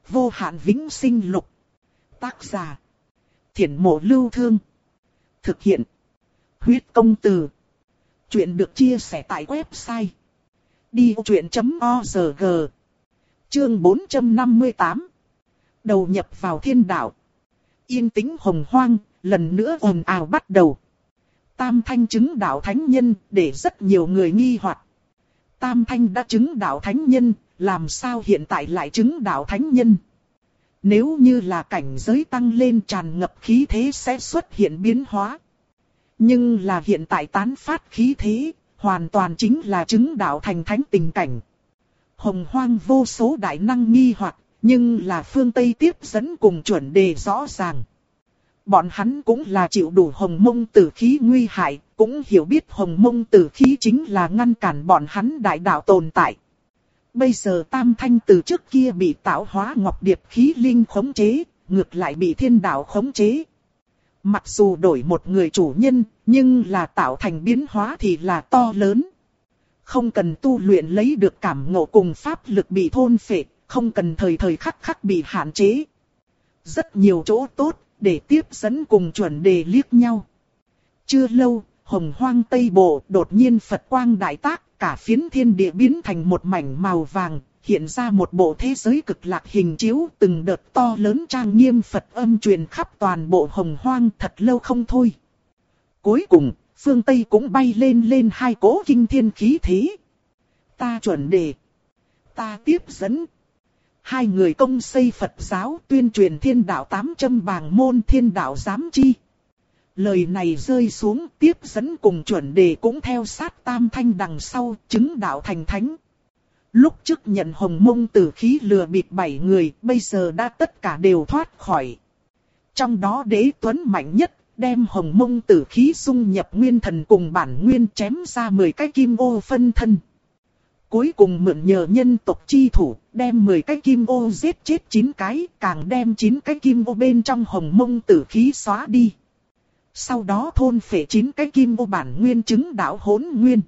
Vô hạn vĩnh sinh lục. Tác giả. Thiển mộ lưu thương. Thực hiện. Huyết công từ. Chuyện được chia sẻ tại website. Đi truyện.org Chương 458 Đầu nhập vào thiên đạo. Yên tĩnh hồng hoang, lần nữa ồn ào bắt đầu. Tam thanh chứng đạo thánh nhân, để rất nhiều người nghi hoặc. Tam thanh đã chứng đạo thánh nhân, làm sao hiện tại lại chứng đạo thánh nhân? Nếu như là cảnh giới tăng lên tràn ngập khí thế sẽ xuất hiện biến hóa. Nhưng là hiện tại tán phát khí thế, hoàn toàn chính là chứng đạo thành thánh tình cảnh. Hồng hoang vô số đại năng nghi hoặc, nhưng là phương Tây tiếp dẫn cùng chuẩn đề rõ ràng. Bọn hắn cũng là chịu đủ hồng mông tử khí nguy hại, cũng hiểu biết hồng mông tử khí chính là ngăn cản bọn hắn đại đạo tồn tại. Bây giờ tam thanh từ trước kia bị tạo hóa ngọc điệp khí linh khống chế, ngược lại bị thiên đạo khống chế. Mặc dù đổi một người chủ nhân, nhưng là tạo thành biến hóa thì là to lớn. Không cần tu luyện lấy được cảm ngộ cùng pháp lực bị thôn phệ, không cần thời thời khắc khắc bị hạn chế. Rất nhiều chỗ tốt, để tiếp dẫn cùng chuẩn đề liếc nhau. Chưa lâu, hồng hoang tây bộ đột nhiên Phật quang đại tác, cả phiến thiên địa biến thành một mảnh màu vàng, hiện ra một bộ thế giới cực lạc hình chiếu từng đợt to lớn trang nghiêm Phật âm truyền khắp toàn bộ hồng hoang thật lâu không thôi. Cuối cùng, phương Tây cũng bay lên lên hai cỗ kinh thiên khí thế. Ta chuẩn đề. Ta tiếp dẫn. Hai người công xây Phật giáo tuyên truyền thiên đạo tám trăm bàng môn thiên đạo giám chi. Lời này rơi xuống tiếp dẫn cùng chuẩn đề cũng theo sát tam thanh đằng sau chứng đạo thành thánh. Lúc trước nhận hồng mông tử khí lừa bịp bảy người bây giờ đã tất cả đều thoát khỏi. Trong đó đế tuấn mạnh nhất đem hồng mông tử khí xung nhập nguyên thần cùng bản nguyên chém ra 10 cái kim ô phân thân. Cuối cùng mượn nhờ nhân tộc chi thủ, đem 10 cái kim ô giết chết 9 cái, càng đem 9 cái kim ô bên trong hồng mông tử khí xóa đi. Sau đó thôn phệ 9 cái kim ô bản nguyên chứng đạo hỗn nguyên.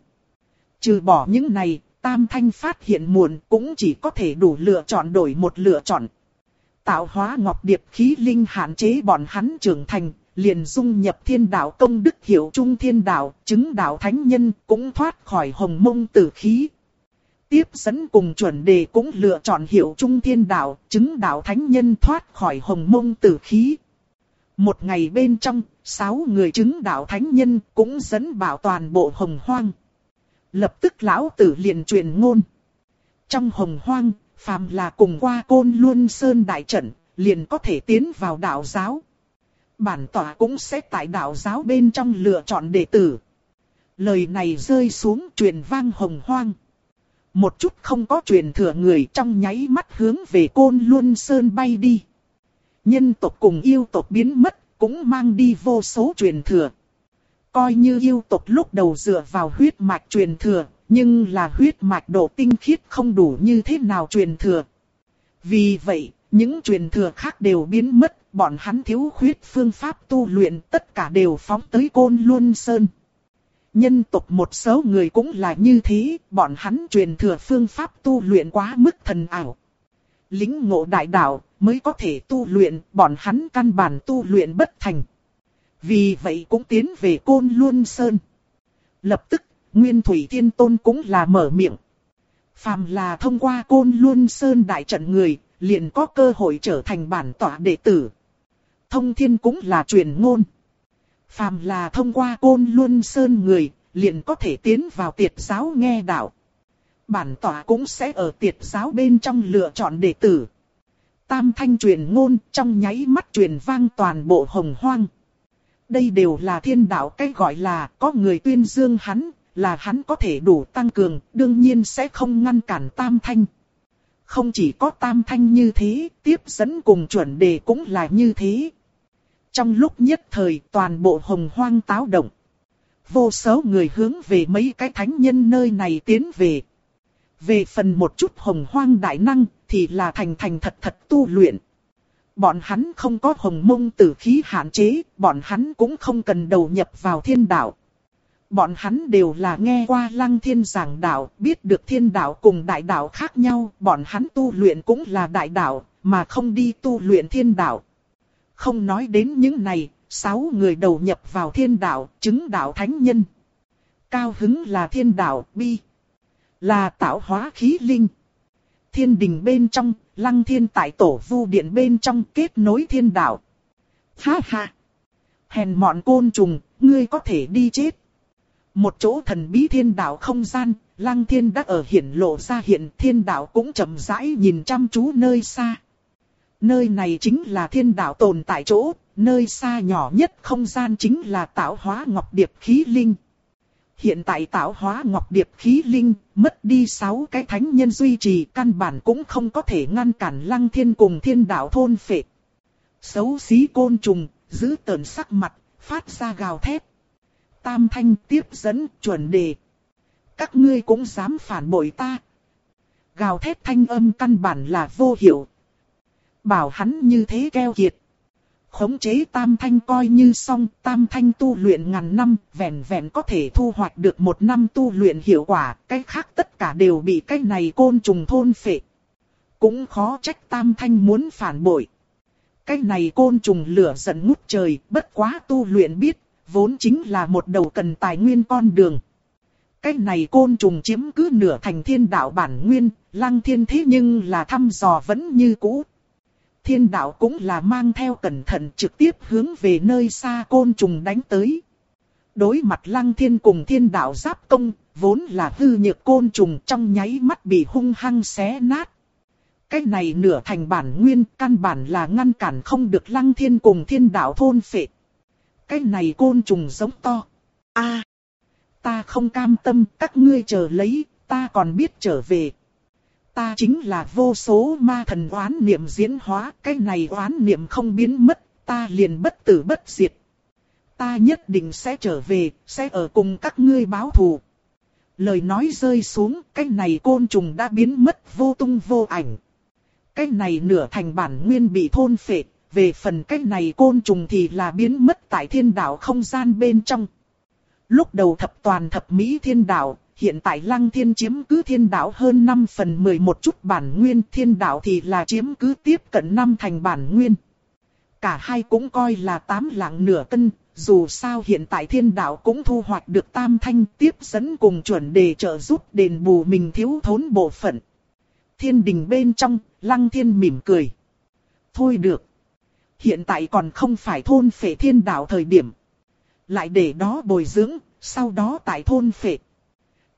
Trừ bỏ những này, Tam Thanh phát hiện muộn cũng chỉ có thể đủ lựa chọn đổi một lựa chọn. Tạo hóa ngọc điệp khí linh hạn chế bọn hắn trưởng thành, liền dung nhập thiên đạo công đức hiểu trung thiên đạo, chứng đạo thánh nhân cũng thoát khỏi hồng mông tử khí. Tiếp dẫn cùng chuẩn đề cũng lựa chọn hiểu trung thiên đạo, chứng đạo thánh nhân thoát khỏi hồng mông tử khí. Một ngày bên trong, sáu người chứng đạo thánh nhân cũng dẫn bảo toàn bộ hồng hoang. Lập tức lão tử liền truyền ngôn. Trong hồng hoang, phàm là cùng qua côn luân sơn đại trận, liền có thể tiến vào đạo giáo. Bản tỏa cũng sẽ tại đạo giáo bên trong lựa chọn đệ tử. Lời này rơi xuống truyền vang hồng hoang. Một chút không có truyền thừa người trong nháy mắt hướng về côn luân sơn bay đi. Nhân tộc cùng yêu tộc biến mất, cũng mang đi vô số truyền thừa. Coi như yêu tộc lúc đầu dựa vào huyết mạch truyền thừa, nhưng là huyết mạch độ tinh khiết không đủ như thế nào truyền thừa. Vì vậy, những truyền thừa khác đều biến mất, bọn hắn thiếu khuyết phương pháp tu luyện tất cả đều phóng tới côn luân sơn. Nhân tộc một số người cũng là như thế, bọn hắn truyền thừa phương pháp tu luyện quá mức thần ảo. Lính ngộ đại đạo mới có thể tu luyện, bọn hắn căn bản tu luyện bất thành. Vì vậy cũng tiến về Côn Luân Sơn. Lập tức, Nguyên Thủy Thiên Tôn cũng là mở miệng. Phàm là thông qua Côn Luân Sơn đại trận người, liền có cơ hội trở thành bản tỏa đệ tử. Thông Thiên cũng là truyền ngôn. Phàm là thông qua Côn Luân Sơn người, liền có thể tiến vào tiệt giáo nghe đạo. Bản tỏa cũng sẽ ở tiệt giáo bên trong lựa chọn đệ tử. Tam thanh truyền ngôn trong nháy mắt truyền vang toàn bộ hồng hoang đây đều là thiên đạo cái gọi là có người tuyên dương hắn, là hắn có thể đủ tăng cường, đương nhiên sẽ không ngăn cản tam thanh. Không chỉ có tam thanh như thế, tiếp dẫn cùng chuẩn đề cũng là như thế. Trong lúc nhất thời toàn bộ hồng hoang táo động. Vô số người hướng về mấy cái thánh nhân nơi này tiến về. Về phần một chút hồng hoang đại năng thì là thành thành thật thật tu luyện. Bọn hắn không có hồng mông tử khí hạn chế, bọn hắn cũng không cần đầu nhập vào thiên đạo. Bọn hắn đều là nghe qua lăng thiên giảng đạo, biết được thiên đạo cùng đại đạo khác nhau, bọn hắn tu luyện cũng là đại đạo, mà không đi tu luyện thiên đạo. Không nói đến những này, sáu người đầu nhập vào thiên đạo, chứng đạo thánh nhân. Cao hứng là thiên đạo, bi. Là tạo hóa khí linh. Thiên đình bên trong, lăng thiên tại tổ vu điện bên trong kết nối thiên đạo. Ha ha! Hèn mọn côn trùng, ngươi có thể đi chết. Một chỗ thần bí thiên đạo không gian, lăng thiên đã ở hiển lộ ra hiện thiên đạo cũng chậm rãi nhìn chăm chú nơi xa. Nơi này chính là thiên đạo tồn tại chỗ, nơi xa nhỏ nhất không gian chính là tạo hóa ngọc điệp khí linh. Hiện tại tạo hóa ngọc điệp khí linh, mất đi sáu cái thánh nhân duy trì căn bản cũng không có thể ngăn cản lăng thiên cùng thiên đạo thôn phệ. Xấu xí côn trùng, giữ tờn sắc mặt, phát ra gào thét. Tam thanh tiếp dẫn, chuẩn đề. Các ngươi cũng dám phản bội ta. Gào thét thanh âm căn bản là vô hiệu. Bảo hắn như thế keo kiệt. Khống chế tam thanh coi như xong, tam thanh tu luyện ngàn năm, vẹn vẹn có thể thu hoạch được một năm tu luyện hiệu quả, cái khác tất cả đều bị cái này côn trùng thôn phệ. Cũng khó trách tam thanh muốn phản bội. Cái này côn trùng lửa giận ngút trời, bất quá tu luyện biết, vốn chính là một đầu cần tài nguyên con đường. Cái này côn trùng chiếm cứ nửa thành thiên đạo bản nguyên, lăng thiên thế nhưng là thăm dò vẫn như cũ. Thiên đạo cũng là mang theo cẩn thận trực tiếp hướng về nơi xa côn trùng đánh tới. Đối mặt lăng thiên cùng thiên đạo giáp công, vốn là hư nhược côn trùng trong nháy mắt bị hung hăng xé nát. Cái này nửa thành bản nguyên, căn bản là ngăn cản không được lăng thiên cùng thiên đạo thôn phệ. Cái này côn trùng giống to. a ta không cam tâm, các ngươi chờ lấy, ta còn biết trở về. Ta chính là vô số ma thần oán niệm diễn hóa, cái này oán niệm không biến mất, ta liền bất tử bất diệt. Ta nhất định sẽ trở về, sẽ ở cùng các ngươi báo thù. Lời nói rơi xuống, cái này côn trùng đã biến mất vô tung vô ảnh. Cái này nửa thành bản nguyên bị thôn phệ, về phần cái này côn trùng thì là biến mất tại thiên đạo không gian bên trong. Lúc đầu thập toàn thập mỹ thiên đạo, hiện tại lăng thiên chiếm cứ thiên đạo hơn 5 phần 11 chút bản nguyên thiên đạo thì là chiếm cứ tiếp cận 5 thành bản nguyên. Cả hai cũng coi là tám lạng nửa cân, dù sao hiện tại thiên đạo cũng thu hoạch được tam thanh tiếp dẫn cùng chuẩn đề trợ giúp đền bù mình thiếu thốn bộ phận. Thiên đình bên trong, lăng thiên mỉm cười. Thôi được. Hiện tại còn không phải thôn phệ thiên đạo thời điểm. Lại để đó bồi dưỡng, sau đó tại thôn phệ.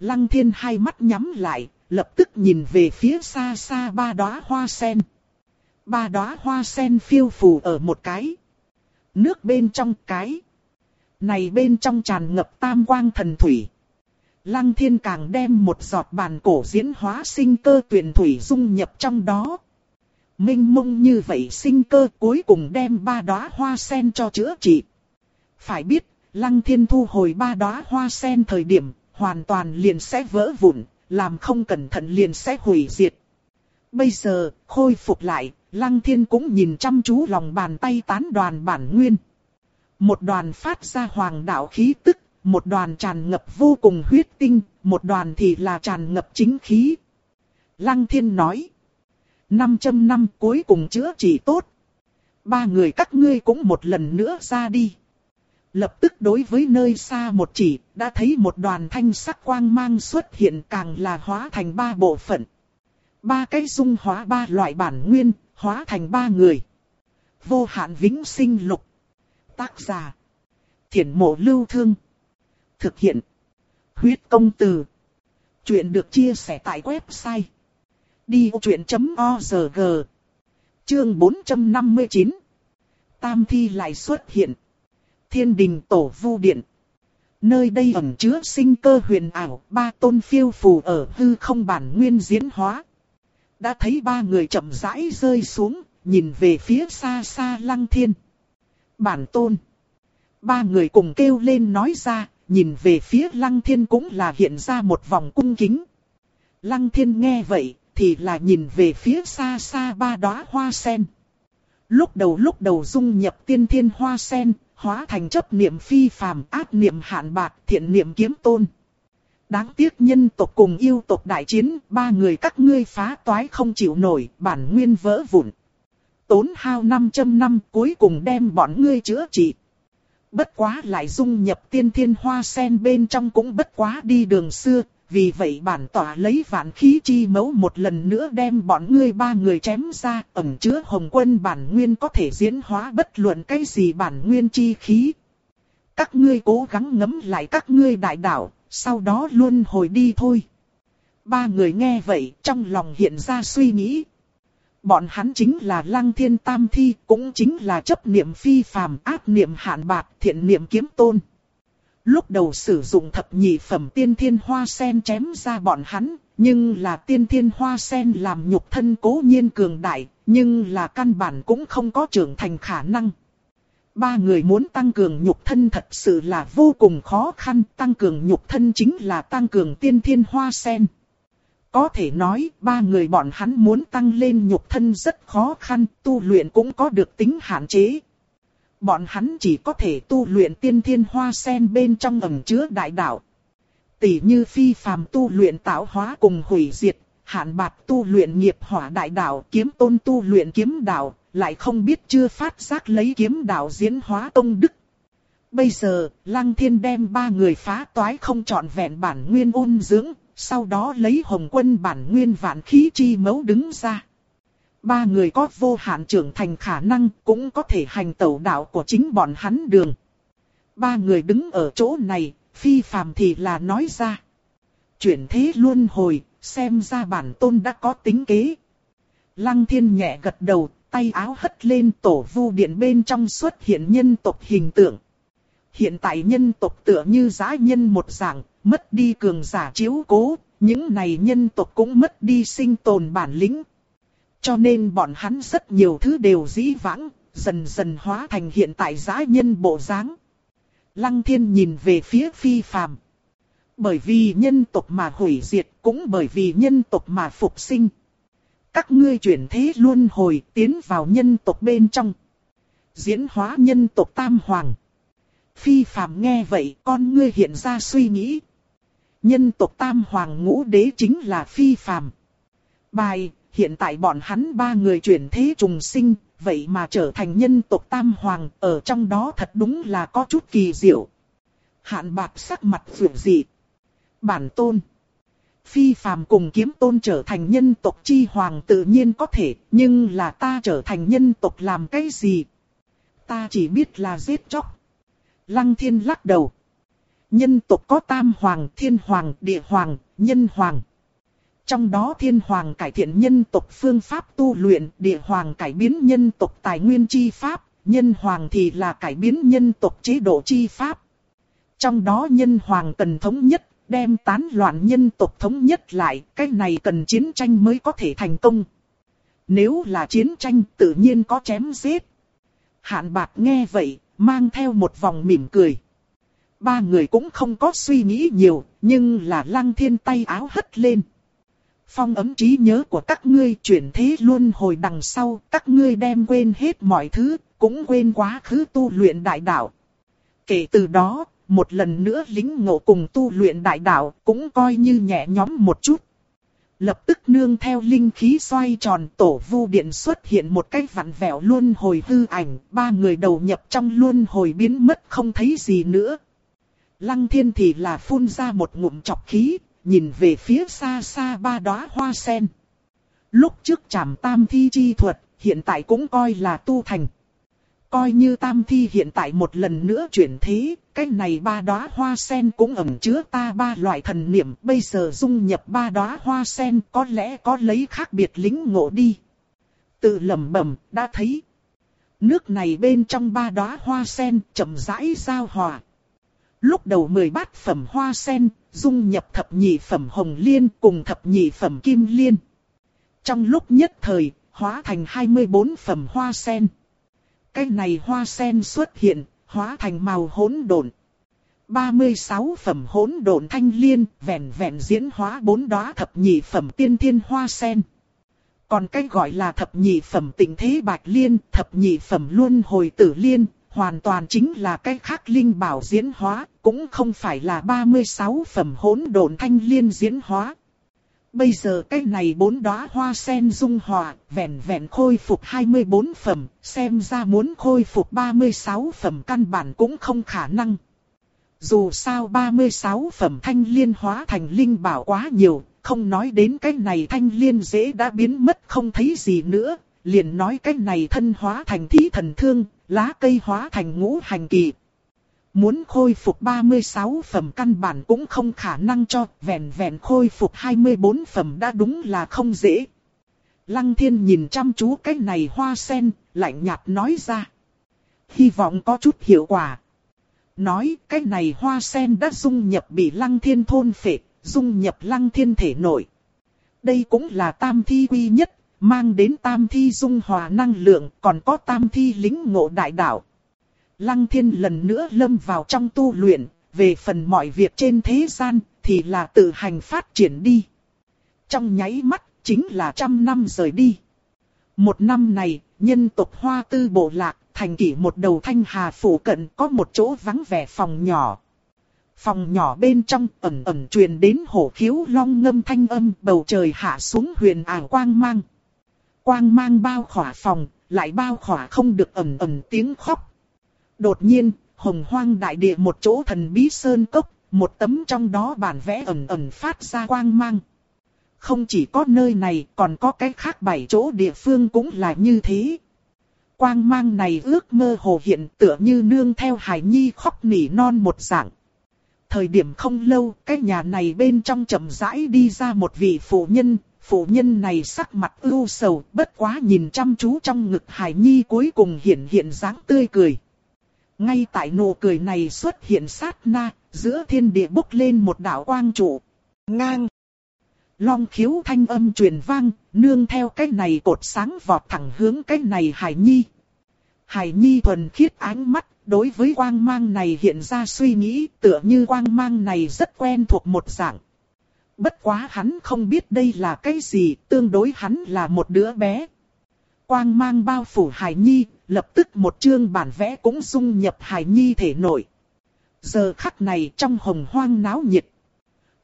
Lăng thiên hai mắt nhắm lại, lập tức nhìn về phía xa xa ba đóa hoa sen. Ba đóa hoa sen phiêu phù ở một cái. Nước bên trong cái. Này bên trong tràn ngập tam quang thần thủy. Lăng thiên càng đem một giọt bàn cổ diễn hóa sinh cơ tuyển thủy dung nhập trong đó. Minh mông như vậy sinh cơ cuối cùng đem ba đóa hoa sen cho chữa trị. Phải biết, lăng thiên thu hồi ba đóa hoa sen thời điểm, hoàn toàn liền sẽ vỡ vụn, làm không cẩn thận liền sẽ hủy diệt. Bây giờ, khôi phục lại, lăng thiên cũng nhìn chăm chú lòng bàn tay tán đoàn bản nguyên. Một đoàn phát ra hoàng đạo khí tức, một đoàn tràn ngập vô cùng huyết tinh, một đoàn thì là tràn ngập chính khí. Lăng thiên nói. 500 năm cuối cùng chữa trị tốt. Ba người các ngươi cũng một lần nữa ra đi. Lập tức đối với nơi xa một chỉ, đã thấy một đoàn thanh sắc quang mang xuất hiện càng là hóa thành ba bộ phận. Ba cái dung hóa ba loại bản nguyên, hóa thành ba người. Vô hạn vĩnh sinh lục. Tác giả. Thiển mộ lưu thương. Thực hiện. Huyết công từ. Chuyện được chia sẻ tại website. Đi vô chuyện.org Chương 459 Tam thi lại xuất hiện. Thiên đình tổ vu điện. Nơi đây ẩn chứa sinh cơ huyền ảo, ba tôn phiêu phù ở hư không bản nguyên diễn hóa. Đã thấy ba người chậm rãi rơi xuống, nhìn về phía xa xa lăng thiên. Bản tôn. Ba người cùng kêu lên nói ra, nhìn về phía lăng thiên cũng là hiện ra một vòng cung kính. Lăng thiên nghe vậy, thì là nhìn về phía xa xa ba đóa hoa sen. Lúc đầu lúc đầu dung nhập tiên thiên hoa sen, hóa thành chấp niệm phi phàm, ác niệm hạn bạc, thiện niệm kiếm tôn. Đáng tiếc nhân tộc cùng yêu tộc đại chiến, ba người các ngươi phá toái không chịu nổi, bản nguyên vỡ vụn. tốn hao 500 năm cuối cùng đem bọn ngươi chữa trị. Bất quá lại dung nhập tiên thiên hoa sen bên trong cũng bất quá đi đường xưa, vì vậy bản tỏa lấy vạn khí chi mẫu một lần nữa đem bọn ngươi ba người chém ra, ẩn chứa hồng quân bản nguyên có thể diễn hóa bất luận cái gì bản nguyên chi khí. Các ngươi cố gắng ngấm lại các ngươi đại đạo, sau đó luôn hồi đi thôi. Ba người nghe vậy, trong lòng hiện ra suy nghĩ. Bọn hắn chính là lăng thiên tam thi, cũng chính là chấp niệm phi phàm, ác niệm hạn bạc, thiện niệm kiếm tôn. Lúc đầu sử dụng thập nhị phẩm tiên thiên hoa sen chém ra bọn hắn, nhưng là tiên thiên hoa sen làm nhục thân cố nhiên cường đại, nhưng là căn bản cũng không có trưởng thành khả năng. Ba người muốn tăng cường nhục thân thật sự là vô cùng khó khăn, tăng cường nhục thân chính là tăng cường tiên thiên hoa sen. Có thể nói, ba người bọn hắn muốn tăng lên nhục thân rất khó khăn, tu luyện cũng có được tính hạn chế. Bọn hắn chỉ có thể tu luyện tiên thiên hoa sen bên trong ẩn chứa đại đạo. Tỷ như phi phàm tu luyện tạo hóa cùng hủy diệt, hạn bạc tu luyện nghiệp hỏa đại đạo, kiếm tôn tu luyện kiếm đạo, lại không biết chưa phát giác lấy kiếm đạo diễn hóa tông đức. Bây giờ, Lăng Thiên đem ba người phá toái không trọn vẹn bản nguyên ôn dưỡng, sau đó lấy hồng quân bản nguyên vạn khí chi mấu đứng ra. Ba người có vô hạn trưởng thành khả năng cũng có thể hành tẩu đạo của chính bọn hắn đường. Ba người đứng ở chỗ này, phi phàm thì là nói ra. Chuyển thế luôn hồi, xem ra bản tôn đã có tính kế. Lăng thiên nhẹ gật đầu, tay áo hất lên tổ vu điện bên trong xuất hiện nhân tộc hình tượng. Hiện tại nhân tộc tựa như giá nhân một dạng, mất đi cường giả chiếu cố, những này nhân tộc cũng mất đi sinh tồn bản lĩnh. Cho nên bọn hắn rất nhiều thứ đều dĩ vãng, dần dần hóa thành hiện tại giá nhân bộ dáng. Lăng thiên nhìn về phía phi phàm. Bởi vì nhân tộc mà hủy diệt, cũng bởi vì nhân tộc mà phục sinh. Các ngươi chuyển thế luôn hồi tiến vào nhân tộc bên trong. Diễn hóa nhân tộc tam hoàng. Phi phàm nghe vậy con ngươi hiện ra suy nghĩ. Nhân tộc tam hoàng ngũ đế chính là phi phàm. Bài, hiện tại bọn hắn ba người chuyển thế trùng sinh, vậy mà trở thành nhân tộc tam hoàng, ở trong đó thật đúng là có chút kỳ diệu. Hạn bạc sắc mặt vượt dị. Bản tôn. Phi phàm cùng kiếm tôn trở thành nhân tộc chi hoàng tự nhiên có thể, nhưng là ta trở thành nhân tộc làm cái gì? Ta chỉ biết là giết chóc. Lăng thiên lắc đầu. Nhân tộc có tam hoàng, thiên hoàng, địa hoàng, nhân hoàng. Trong đó thiên hoàng cải thiện nhân tộc phương pháp tu luyện, địa hoàng cải biến nhân tộc tài nguyên chi pháp, nhân hoàng thì là cải biến nhân tộc chế độ chi pháp. Trong đó nhân hoàng cần thống nhất, đem tán loạn nhân tộc thống nhất lại, cái này cần chiến tranh mới có thể thành công. Nếu là chiến tranh tự nhiên có chém giết. Hạn bạc nghe vậy, mang theo một vòng mỉm cười. Ba người cũng không có suy nghĩ nhiều, nhưng là lăng thiên tay áo hất lên. Phong ấm trí nhớ của các ngươi chuyển thế luôn hồi đằng sau, các ngươi đem quên hết mọi thứ, cũng quên quá khứ tu luyện đại đạo. Kể từ đó, một lần nữa lính ngộ cùng tu luyện đại đạo cũng coi như nhẹ nhóm một chút. Lập tức nương theo linh khí xoay tròn tổ vu điện xuất hiện một cái vặn vẹo luôn hồi hư ảnh, ba người đầu nhập trong luôn hồi biến mất không thấy gì nữa. Lăng thiên thì là phun ra một ngụm chọc khí, nhìn về phía xa xa ba đóa hoa sen. Lúc trước chạm tam thi chi thuật, hiện tại cũng coi là tu thành. Coi như tam thi hiện tại một lần nữa chuyển thế, cái này ba đóa hoa sen cũng ẩn chứa ta ba loại thần niệm, bây giờ dung nhập ba đóa hoa sen có lẽ có lấy khác biệt lính ngộ đi. Tự lẩm bẩm, đã thấy. Nước này bên trong ba đóa hoa sen chậm rãi giao hòa. Lúc đầu mười bát phẩm hoa sen, dung nhập thập nhị phẩm hồng liên cùng thập nhị phẩm kim liên. Trong lúc nhất thời, hóa thành 24 phẩm hoa sen. Cái này hoa sen xuất hiện, hóa thành màu hỗn độn. 36 phẩm hỗn độn thanh liên, vẹn vẹn diễn hóa bốn đóa thập nhị phẩm tiên thiên hoa sen. Còn cái gọi là thập nhị phẩm tình thế bạch liên, thập nhị phẩm luân hồi tử liên, hoàn toàn chính là cái khác linh bảo diễn hóa, cũng không phải là 36 phẩm hỗn độn thanh liên diễn hóa. Bây giờ cái này bốn đóa hoa sen dung hòa, vẹn vẹn khôi phục 24 phẩm, xem ra muốn khôi phục 36 phẩm căn bản cũng không khả năng. Dù sao 36 phẩm thanh liên hóa thành linh bảo quá nhiều, không nói đến cái này thanh liên dễ đã biến mất không thấy gì nữa, liền nói cái này thân hóa thành thí thần thương, lá cây hóa thành ngũ hành kỳ. Muốn khôi phục 36 phẩm căn bản cũng không khả năng cho, vẹn vẹn khôi phục 24 phẩm đã đúng là không dễ. Lăng thiên nhìn chăm chú cái này hoa sen, lạnh nhạt nói ra. Hy vọng có chút hiệu quả. Nói cái này hoa sen đã dung nhập bị lăng thiên thôn phệ, dung nhập lăng thiên thể nội. Đây cũng là tam thi quy nhất, mang đến tam thi dung hòa năng lượng, còn có tam thi lính ngộ đại đạo. Lăng thiên lần nữa lâm vào trong tu luyện, về phần mọi việc trên thế gian, thì là tự hành phát triển đi. Trong nháy mắt, chính là trăm năm rời đi. Một năm này, nhân tộc hoa tư bộ lạc, thành kỷ một đầu thanh hà phủ cận có một chỗ vắng vẻ phòng nhỏ. Phòng nhỏ bên trong ẩn ẩn truyền đến hổ khiếu long ngâm thanh âm bầu trời hạ xuống huyền ảng quang mang. Quang mang bao khỏa phòng, lại bao khỏa không được ầm ầm tiếng khóc. Đột nhiên, hồng hoang đại địa một chỗ thần bí sơn cốc, một tấm trong đó bản vẽ ẩn ẩn phát ra quang mang. Không chỉ có nơi này, còn có cái khác bảy chỗ địa phương cũng là như thế. Quang mang này ước mơ hồ hiện tựa như nương theo hải nhi khóc nỉ non một dạng. Thời điểm không lâu, cái nhà này bên trong chậm rãi đi ra một vị phụ nhân, phụ nhân này sắc mặt ưu sầu, bất quá nhìn chăm chú trong ngực hải nhi cuối cùng hiện hiện dáng tươi cười. Ngay tại nụ cười này xuất hiện sát na, giữa thiên địa bốc lên một đạo quang trụ. Ngang. Long khiếu thanh âm truyền vang, nương theo cái này cột sáng vọt thẳng hướng cái này hải nhi. Hải nhi thuần khiết ánh mắt, đối với quang mang này hiện ra suy nghĩ tựa như quang mang này rất quen thuộc một dạng. Bất quá hắn không biết đây là cái gì, tương đối hắn là một đứa bé. Quang mang bao phủ Hải Nhi, lập tức một chương bản vẽ cũng dung nhập Hải Nhi thể nội. Giờ khắc này trong hồng hoang náo nhiệt.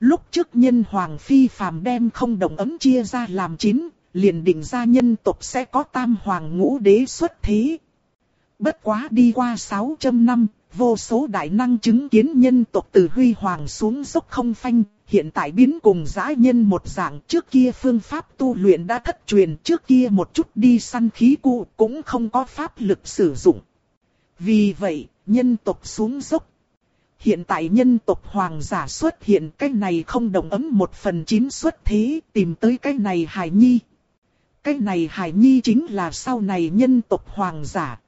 Lúc trước nhân Hoàng Phi phàm đem không đồng ấm chia ra làm chín, liền định ra nhân tộc sẽ có tam hoàng ngũ đế xuất thế. Bất quá đi qua 600 năm, vô số đại năng chứng kiến nhân tộc từ huy hoàng xuống dốc không phanh, hiện tại biến cùng giã nhân một dạng trước kia phương pháp tu luyện đã thất truyền trước kia một chút đi săn khí cụ cũng không có pháp lực sử dụng. Vì vậy, nhân tộc xuống dốc. Hiện tại nhân tộc hoàng giả xuất hiện cái này không đồng ấm một phần chín xuất thế tìm tới cái này hài nhi. Cái này hài nhi chính là sau này nhân tộc hoàng giả.